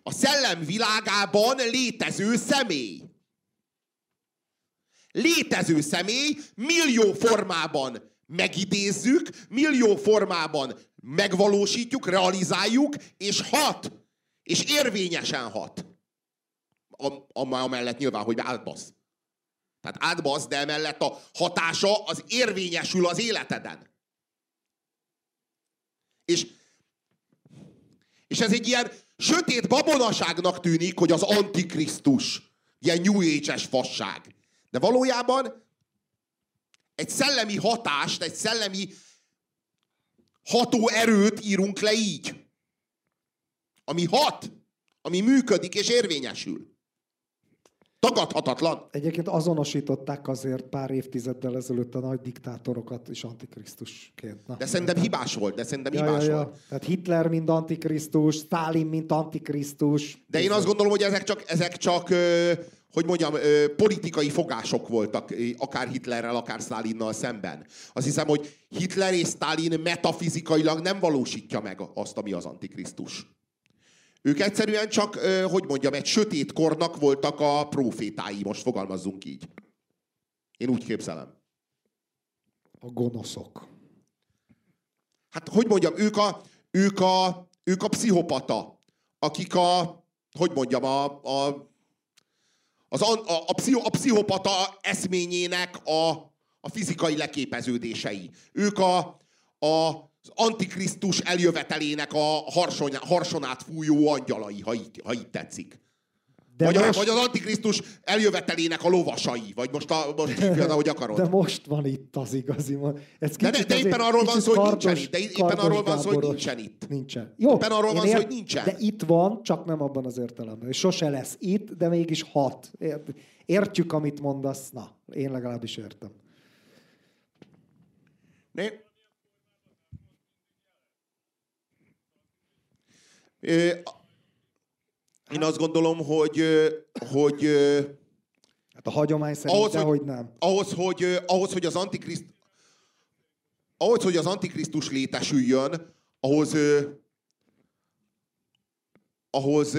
A szellem világában létező személy. Létező személy millió formában megidézzük, millió formában megvalósítjuk, realizáljuk, és hat. És érvényesen hat. Amellett nyilván, hogy átbasz. Tehát átbasz, de emellett a hatása az érvényesül az életeden. És, és ez egy ilyen sötét babonaságnak tűnik, hogy az antikrisztus. Ilyen New Age-es fasság. De valójában egy szellemi hatást, egy szellemi ható erőt írunk le így. Ami hat, ami működik és érvényesül. Tagadhatatlan. Egyébként azonosították azért pár évtizeddel ezelőtt a nagy diktátorokat is antikrisztusként. Na. De szerintem hibás volt, de szerintem ja, hibás ja, ja. volt. Tehát Hitler, mint antikrisztus, Stalin, mint antikrisztus. De én azt gondolom, hogy ezek csak, ezek csak hogy mondjam, politikai fogások voltak, akár Hitlerrel, akár Stalinnal szemben. Azt hiszem, hogy Hitler és Stalin metafizikailag nem valósítja meg azt, ami az Antikrisztus. Ők egyszerűen csak, hogy mondjam, egy sötét kornak voltak a profétái, most fogalmazzunk így. Én úgy képzelem. A gonoszok. Hát, hogy mondjam, ők a, ők a, ők a pszichopata, akik a, hogy mondjam, a, a az a, a, pszicho, a pszichopata eszményének a, a fizikai leképeződései. Ők a, a, az antikrisztus eljövetelének a harson, harsonát fújó angyalai, ha így, ha így tetszik. De vagy, most... vagy az Antikrisztus eljövetelének a lovasai, vagy most, a, most hívjad, ahogy akarod. De most van itt az igazi. Ez de, de, de éppen arról van szó, hogy nincsen itt. De éppen arról van szó, hogy nincsen itt. Nincsen. Jó, éppen arról van szó, hogy nincsen. De itt van, csak nem abban az értelemben. Sose lesz itt, de mégis hat. Értjük, amit mondasz. Na, én legalábbis értem. Né? Én azt gondolom, hogy, hogy hát a hagyomány szerint ahhoz, hogy, nem. Ahhoz, hogy, ahhoz, hogy az antikriszt ahhoz, hogy az antikrisztus létesüljön, ahhoz, ahhoz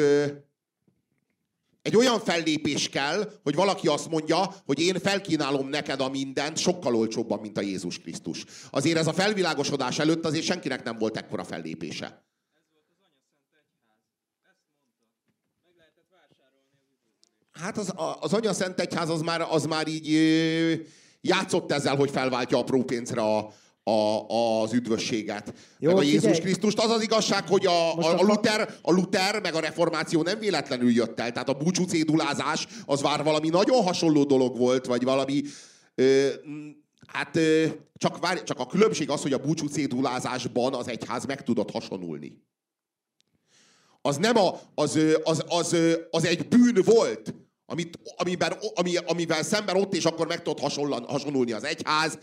egy olyan fellépés kell, hogy valaki azt mondja, hogy én felkínálom neked a mindent sokkal olcsóbban, mint a Jézus Krisztus. Azért ez a felvilágosodás előtt azért senkinek nem volt ekkora fellépése. Hát az, az Anya Szent Egyház az már, az már így játszott ezzel, hogy felváltja apró pénzre a, a, az üdvösséget. Jó, meg a Jézus figyelj. Krisztust. Az az igazság, hogy a, a, a, Luther, a Luther meg a reformáció nem véletlenül jött el. Tehát a búcsú cédulázás az már valami nagyon hasonló dolog volt, vagy valami... Ö, hát ö, csak, várj, csak a különbség az, hogy a búcsú cédulázásban az egyház meg tudott hasonulni. Az nem a, az, az, az, az egy bűn volt, amit, amiben, ami, amivel szemben ott és akkor meg tudott hasonlulni az egyház,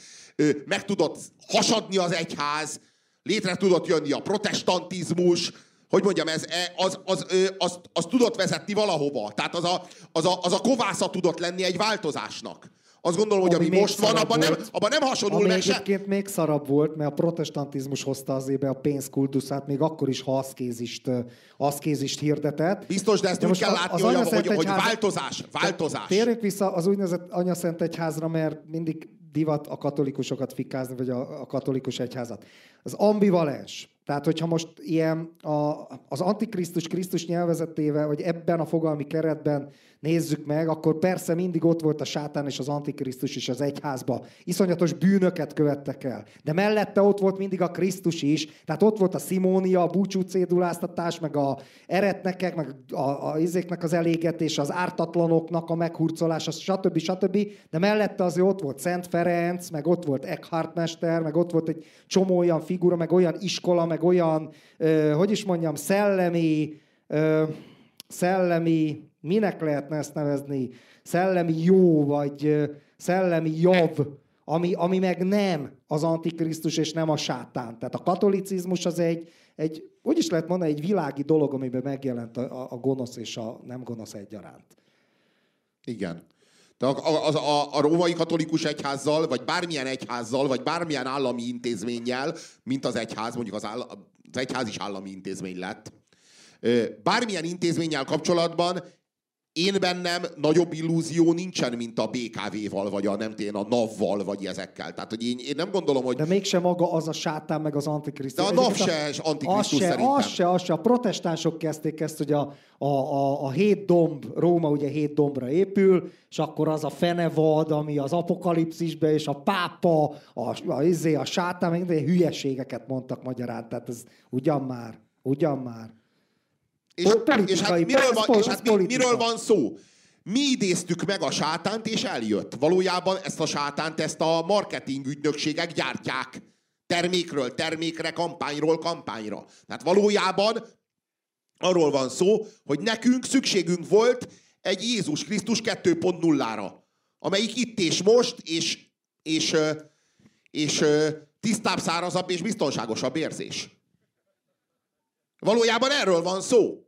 meg tudott hasadni az egyház, létre tudott jönni a protestantizmus, hogy mondjam, ez, e, az, az, az, az, az tudott vezetni valahova. Tehát az a, az, a, az a kovásza tudott lenni egy változásnak. Azt gondolom, hogy ami, ami most van, abban nem, abban nem hasonlul ami meg egyébként se. még szarabb volt, mert a protestantizmus hozta az ébe a pénzkultuszát, még akkor is, ha aszkézist, aszkézist hirdetett. Biztos, de ezt de úgy kell látni, az, az hogy, hogy, hogy változás, változás. Térjünk vissza az úgynevezett Anyaszent Egyházra, mert mindig divat a katolikusokat fikázni, vagy a, a katolikus egyházat. Az ambivalens. Tehát, hogyha most ilyen a, az antikrisztus Krisztus nyelvezetével, vagy ebben a fogalmi keretben nézzük meg, akkor persze mindig ott volt a sátán és az antikrisztus is az egyházba. Iszonyatos bűnöket követtek el. De mellette ott volt mindig a Krisztus is, tehát ott volt a Simónia, a búcsú céduláztatás, meg a eretnekek, meg a, a izéknek az elégetés, az ártatlanoknak a meghurcolása, stb. stb. De mellette azért ott volt Szent Ferenc, meg ott volt Eckhart mester, meg ott volt egy csomó olyan figura, meg olyan iskola, meg olyan, ö, hogy is mondjam, szellemi, ö, szellemi minek lehetne ezt nevezni, szellemi jó, vagy szellemi jav, ami, ami meg nem az antikrisztus és nem a sátán. Tehát a katolicizmus az egy, egy úgy is lehet mondani, egy világi dolog, amiben megjelent a, a gonosz és a nem gonosz egyaránt. Igen. A, a, a, a, a római katolikus egyházzal, vagy bármilyen egyházzal, vagy bármilyen állami intézménnyel, mint az egyház, mondjuk az, áll, az egyház is állami intézmény lett, bármilyen intézménnyel kapcsolatban én bennem nagyobb illúzió nincsen, mint a BKV-val, vagy a nem tényleg a NAV-val, vagy ezekkel. Tehát, hogy én, én nem gondolom, hogy... De mégsem maga az a sátán, meg az antikrisztus. De a NAV se a... antikrisztus az szerintem. Az se, az se. A protestánsok kezdték ezt, hogy a, a, a, a hét domb, Róma ugye hét dombra épül, és akkor az a fenevad, ami az apokalipszisbe, és a pápa, a, a, a, izé, a sátán, meg hülyeségeket mondtak magyarán. Tehát ez ugyan már, ugyan már. És, és hát, miről van, és hát mi, miről van szó? Mi idéztük meg a sátánt, és eljött. Valójában ezt a sátánt, ezt a marketing ügynökségek gyártják. Termékről termékre, kampányról kampányra. Tehát valójában arról van szó, hogy nekünk szükségünk volt egy Jézus Krisztus 2.0-ra, amelyik itt és most, és, és, és, és tisztább, szárazabb és biztonságosabb érzés. Valójában erről van szó.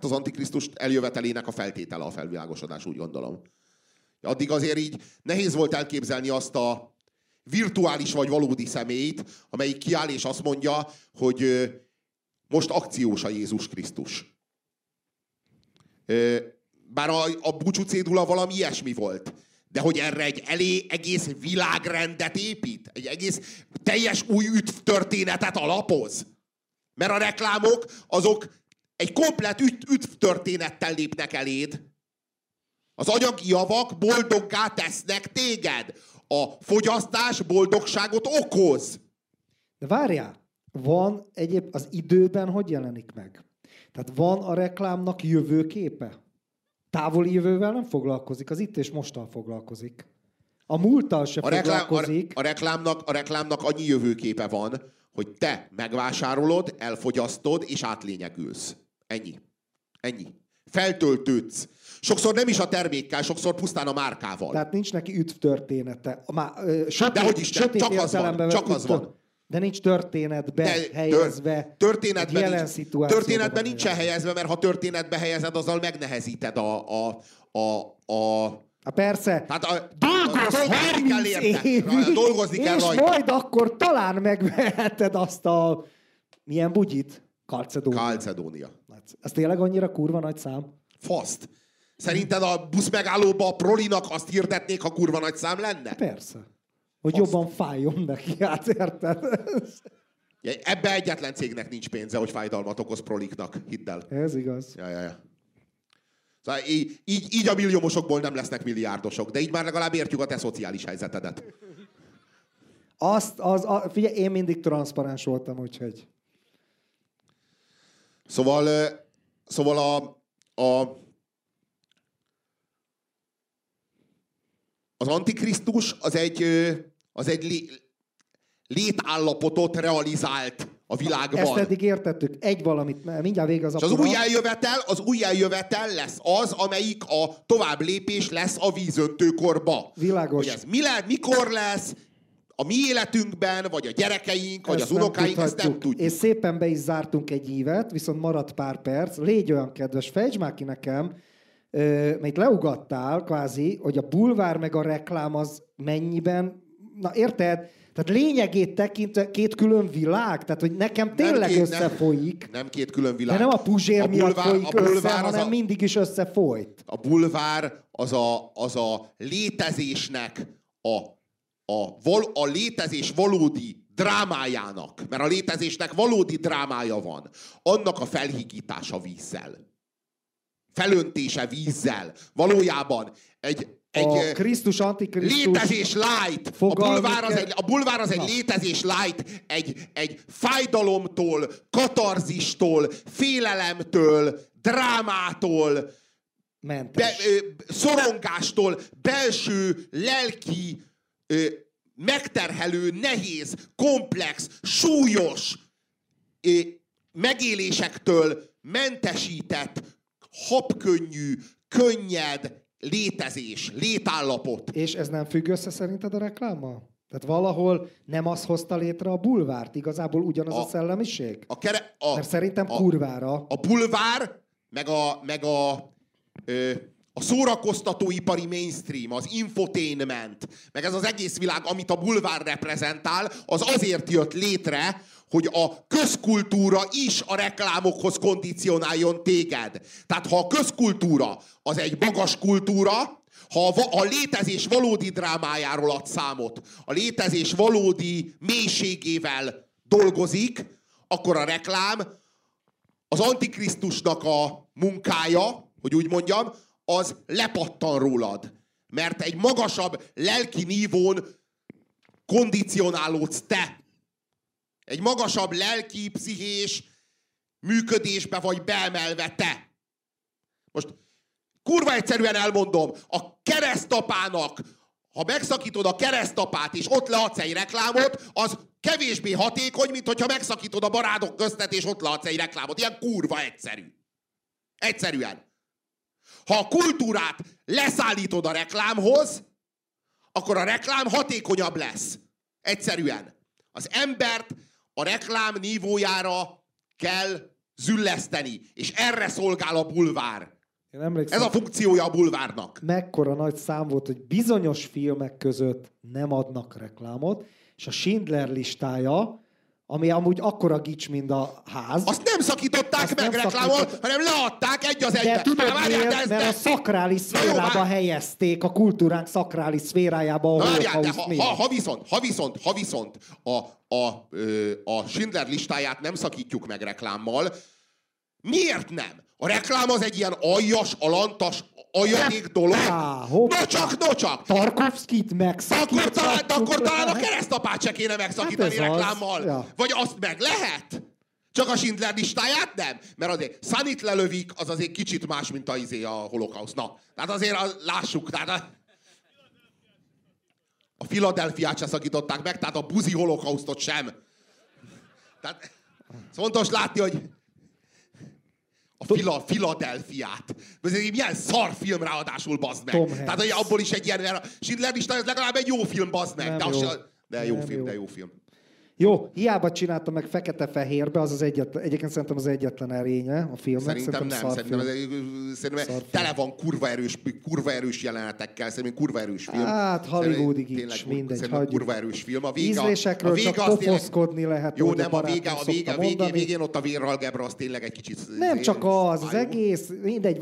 Hát az Antikrisztus eljövetelének a feltétele a felvilágosodás, úgy gondolom. Addig azért így nehéz volt elképzelni azt a virtuális vagy valódi személyt, amelyik kiáll és azt mondja, hogy most akciós a Jézus Krisztus. Bár a, a búcsú cédula valami ilyesmi volt. De hogy erre egy elé egész világrendet épít? Egy egész teljes új üdv történetet alapoz? Mert a reklámok azok egy komplet üt, történettel lépnek eléd. Az anyagi javak boldoggá tesznek téged. A fogyasztás boldogságot okoz. De várjál, van egyéb az időben hogy jelenik meg? Tehát van a reklámnak jövőképe? Távoli jövővel nem foglalkozik, az itt és mostal foglalkozik. A múlttal se a reklám, foglalkozik. A, a, reklámnak, a reklámnak annyi jövőképe van, hogy te megvásárolod, elfogyasztod és átlényegülsz. Ennyi. Ennyi. Feltöltődsz. Sokszor nem is a termékkel, sokszor pusztán a márkával. Tehát nincs neki üdv története. Már, ö, sötét, De hogy is, sötét csak az van. Csak az van. De nincs történetbe de, helyezve. Történetben, jelen nincs, történetben nincsen helyezve, mert ha történetbe helyezed, azzal megnehezíted a, a, a, a a persze. Hát a, Dolgozz a, 30 évig, dolgozni kell és rajta. majd akkor talán megveheted azt a... Milyen bugyit? Kalcedónia. Kalcedónia. Ez tényleg annyira kurva nagy szám? Faszt. Szerinted a busz megállóba a prolinak azt hirdetnék, ha kurva nagy szám lenne? Persze. Hogy Faszt. jobban fájjon neki, hát érted? Ebbe egyetlen cégnek nincs pénze, hogy fájdalmat okoz proliknak, hidd el. Ez igaz. Ja, ja, ja. Szóval így, így, így a milliómosokból nem lesznek milliárdosok, de így már legalább értjük a te szociális helyzetedet. Azt, az, a, figyelj, én mindig transzparens voltam, úgyhogy... Szóval, szóval a, a, az Antikrisztus az egy, az egy lé, létállapotot realizált a világban. Ezt eddig értettük. Egy valamit, mindjárt vége az És az új eljövetel, az új eljövetel lesz az, amelyik a tovább lépés lesz a vízöntőkorba. Világos. Hogy ez mi le, mikor lesz, a mi életünkben, vagy a gyerekeink, vagy ezt az unokáink, ezt nem tudjuk. És szépen be is zártunk egy évet, viszont maradt pár perc. Légy olyan kedves, fejtsd már ki nekem, mert leugattál kvázi, hogy a bulvár meg a reklám az mennyiben, na érted? Tehát lényegét tekintve két külön világ? Tehát, hogy nekem tényleg nem két, összefolyik. Nem, nem két külön világ. De nem a puzsér a miatt bulvár, folyik a bulvár össze, hanem a, mindig is összefolyt. A bulvár az a, az a létezésnek a a, val, a létezés valódi drámájának, mert a létezésnek valódi drámája van, annak a felhigítása vízzel. Felöntése vízzel. Valójában egy, egy a Krisztus, Antikrisztus létezés light. A bulvár az egy, a bulvár az egy létezés light, egy, egy fájdalomtól, katarzistól, félelemtől, drámától, Mentes. Be, ö, szorongástól, belső, lelki ö, megterhelő, nehéz, komplex, súlyos ö, megélésektől mentesített, habkönnyű, könnyed létezés, létállapot. És ez nem függ össze szerinted a reklámmal? Tehát valahol nem az hozta létre a bulvárt, igazából ugyanaz a, A- szellemiség? A kere, a, Mert szerintem a, kurvára. a bulvár, meg a, meg a, ö, a szórakoztatóipari mainstream, az infotainment, meg ez az egész világ, amit a bulvár reprezentál, az azért jött létre, hogy a közkultúra is a reklámokhoz kondicionáljon téged. Tehát ha a közkultúra az egy magas kultúra, ha a, létezés valódi drámájáról ad számot, a létezés valódi mélységével dolgozik, akkor a reklám az Antikrisztusnak a munkája, hogy úgy mondjam, az lepattan rólad. Mert egy magasabb lelki nívón kondicionálódsz te. Egy magasabb lelki, pszichés működésbe vagy beemelve te. Most kurva egyszerűen elmondom, a keresztapának, ha megszakítod a keresztapát és ott leadsz egy reklámot, az kevésbé hatékony, mint hogyha megszakítod a barádok köztet és ott leadsz egy reklámot. Ilyen kurva egyszerű. Egyszerűen. Ha a kultúrát leszállítod a reklámhoz, akkor a reklám hatékonyabb lesz. Egyszerűen. Az embert a reklám nívójára kell zülleszteni, és erre szolgál a bulvár. Én emlékszem, Ez a funkciója a bulvárnak. mekkora nagy szám volt, hogy bizonyos filmek között nem adnak reklámot, és a Schindler listája, ami amúgy akkora gics, mint a ház, Azt nem szakították Azt meg nem reklámon, szakított- hanem leadták egy az egybe. de tudod várjál, miért? de ez- Mert a de- szakrális Na jó, szférába helyezték, a kultúránk szakrális szférájába a várjál, de ha, ha, ha, viszont, ha viszont, ha viszont a, a, ö, a Schindler listáját nem szakítjuk meg reklámmal, miért nem? A reklám az egy ilyen aljas, alantas, aljadék dolog. No csak, no csak! Tarkovskit Akkor talán, akkor talán a keresztapát se kéne megszakítani Hát ez reklámmal. ja. Vagy azt meg lehet? Csak a Schindler listáját nem? Mert azért Sunnyt lelövik, az azért kicsit más, mint a, izé, a holokauszt. Na, tehát azért a, lássuk, tehát a, a Filadelfiát se szakították meg, tehát a buzi holokausztot sem. Tehát fontos látni, hogy a Fila, Filadelfiát. Ez egy milyen szar film ráadásul, bazd meg. Tom. Tehát abból is egy ilyen, Schindler lista, ez legalább egy jó film, bazd meg. Nem de, az jó. se- de jó Nem film, jó. de jó film. Jó, hiába csinálta meg fekete-fehérbe, az az egyetlen, egyébként szerintem az egyetlen erénye a filmnek. Szerintem nem, szar szerintem, ez szerintem Szar film. tele van kurva erős, kurva erős jelenetekkel, szerintem kurva erős film. Hát, Szerintem Hollywoodig is, mindegy, Szerintem hagyjuk. kurva erős film. A vége, Ízlésekről a vége csak pofozkodni lehet, Jó, nem, a vége, a vége, végén, végén ott a vérralgebra az tényleg egy kicsit... Nem csak az, az egész, mindegy,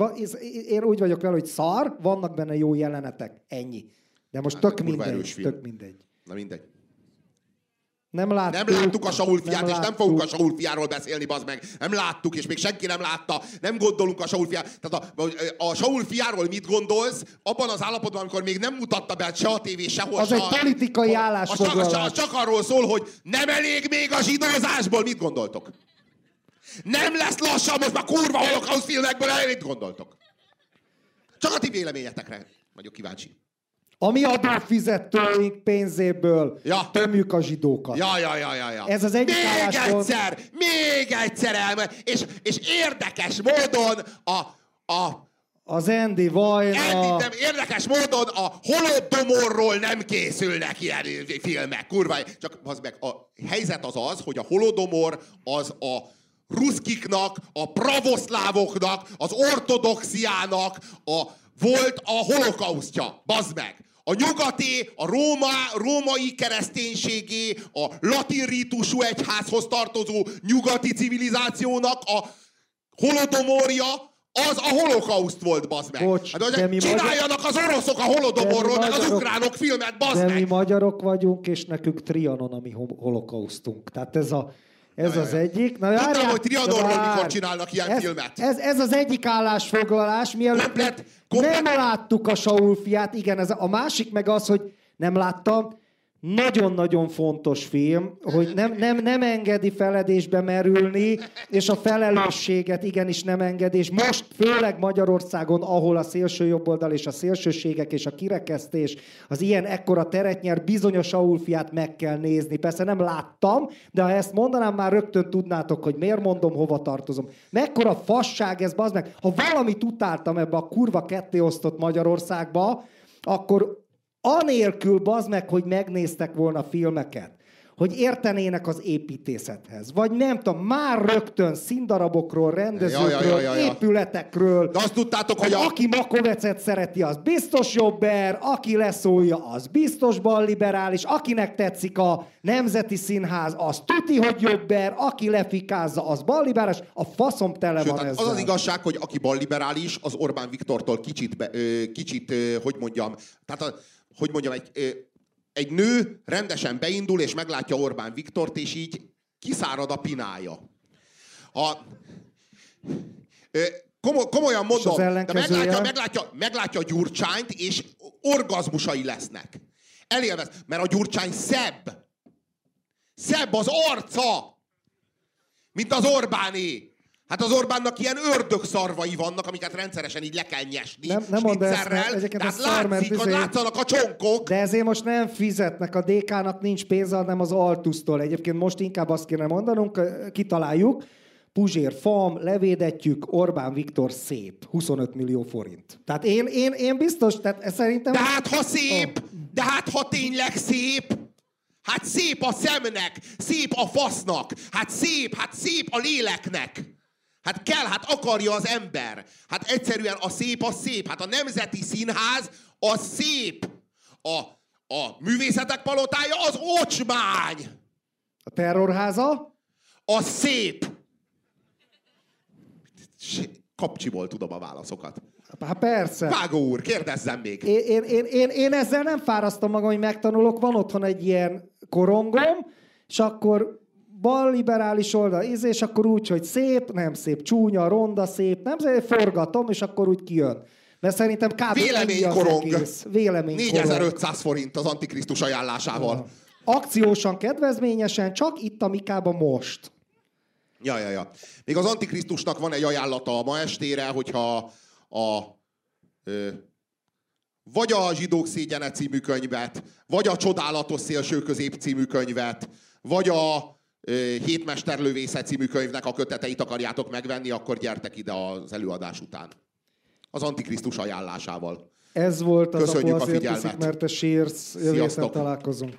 én úgy vagyok vele, hogy szar, vannak benne jó jelenetek, ennyi. De most Hát, tök mindegy, tök mindegy. Na mindegy. Nem láttuk. Nem láttuk a Saul fiát, és nem láttuk. fogunk a Saul fiáról beszélni, bazd meg. Nem láttuk, és még senki nem látta. Nem gondolunk a Saul fiát. Tehát a, a Saul fiáról mit gondolsz? Abban az állapotban, amikor még nem mutatta be se a tévé, sehol. Az se egy a- politikai a- állásfoglalás. Az csak arról szól, hogy nem elég még a zsidózásból. Mit gondoltok? Nem lesz lassan, most már kurva holokauszt filmekből el, mit gondoltok? Csak a ti véleményetekre vagyok kíváncsi. Ami adófizetőink pénzéből Ja. tömjük a zsidókat. Ja, ja, ja, ja, ja. Ez az egyik Még álláspont. egyszer, még egyszer elme, és, és érdekes módon a, a Az Andy Vajna... Eddig nem érdekes módon a holodomorról nem készülnek ilyen filmek, kurva. Csak az meg a helyzet az az, hogy a holodomor az a ruszkiknak, a pravoszlávoknak, az ortodoxiának a, volt a holokausztja. Bazd meg! A nyugati, a Róma, római kereszténységé, a latin rítusú egyházhoz tartozó nyugati civilizációnak a holodomorja az a holokauszt volt, bazd meg. Bocs, hát, de mi csináljanak az oroszok a holodomorról, mi meg az ukránok filmet, bazd De mi meg. magyarok vagyunk, és nekünk Trianon a mi ho- holokausztunk. Tehát ez, a, ez Ja, az ja, ja. egyik. Na, Tudtam, hogy Trianonról de várj. mikor csinálnak ilyen ez, filmet. Ez, ez az egyik állásfoglalás, mielőtt Komplet- nem láttuk a Saul fiát. Igen, ez a, a másik meg az, hogy nem láttam. Nagyon-nagyon fontos film, hogy nem, nem, nem engedi feledésbe merülni, és a felelősséget igenis nem engedi, és most főleg Magyarországon, ahol a szélső jobboldal és a szélsőségek és a kirekesztés az ilyen ekkora teret nyer, bizonyos Saul fiát meg kell nézni. Persze nem láttam, de ha ezt mondanám, már rögtön tudnátok, hogy miért mondom, hova tartozom. Mekkora fasság ez, bazd meg. Ha valamit utáltam ebbe a kurva kettéosztott Magyarországba, akkor anélkül, bazd meg, hogy megnéztek volna filmeket, hogy értenének az építészethez. Vagy nem tudom, már rögtön színdarabokról, rendezőkről, Ja, ja, ja, ja, ja. épületekről. De azt tudtátok, hogy hogy a... aki Makovecet szereti, az biztos jobber, aki leszólja, az biztos balliberális, akinek tetszik a Nemzeti Színház, az tuti, hogy jobber, aki lefikázza, az balliberális, a faszom tele Sőt, van hát ezzel. az az igazság, hogy aki balliberális, az Orbán Viktortól kicsit, be, kicsit hogy mondjam, tehát a, hogy mondjam, egy, egy nő rendesen beindul, és meglátja Orbán Viktort, és így kiszárad a pinája. A, komolyan mondom, de meglátja, meglátja, meglátja Gyurcsányt, és orgazmusai lesznek. Elélvez, mert a Gyurcsány szebb. Szebb az arca, mint az Orbáné. Hát az Orbánnak ilyen ördögszarvai vannak, amiket rendszeresen így le kell nyesni. Nem- nem mondd ezt, Tehát mert látszik, izé- látszanak a csonkok. De ezért most nem fizetnek, a DK-nak nincs pénze, hanem az Altusztól. Egyébként most inkább azt kéne mondanunk, kitaláljuk, Puzsér fam, levédetjük, Orbán Viktor szép, 25 millió forint. Tehát én, én, én biztos, tehát szerintem... De hát ha szép, de hát ha tényleg szép, hát szép a szemnek, szép a fasznak, hát szép, hát szép a léleknek. Hát kell, hát akarja az ember. Hát egyszerűen a szép az szép. Hát a Nemzeti Színház az szép. A, a művészetek palotája az ocsmány. A terrorháza? Az szép. Kapcsiból tudom a válaszokat. Hát persze. Vágó úr, kérdezzem még. Én, én, én, én, én ezzel nem fárasztom magam, hogy megtanulok. Van otthon egy ilyen korongom, és akkor bal liberális oldal, és akkor úgy, hogy szép, nem szép, csúnya, ronda, szép, nem szép, forgatom, és akkor úgy kijön. Mert szerintem kb. Véleménykorong. Véleménykorong. 4500 forint az Antikrisztus ajánlásával. Akciósan, kedvezményesen, csak itt a Mikában most. Ja, ja, ja. Még az Antikrisztusnak van egy ajánlata a ma estére, hogyha a ö, vagy a Zsidók szégyene című könyvet, vagy a Csodálatos szélsőközép című könyvet, vagy a Hétmesterlövésze című könyvnek a köteteit akarjátok megvenni, akkor gyertek ide az előadás után. Az Antikrisztus ajánlásával. Ez volt az Köszönjük a azért figyelmet. iszik, mert te sírsz. Jövő találkozunk.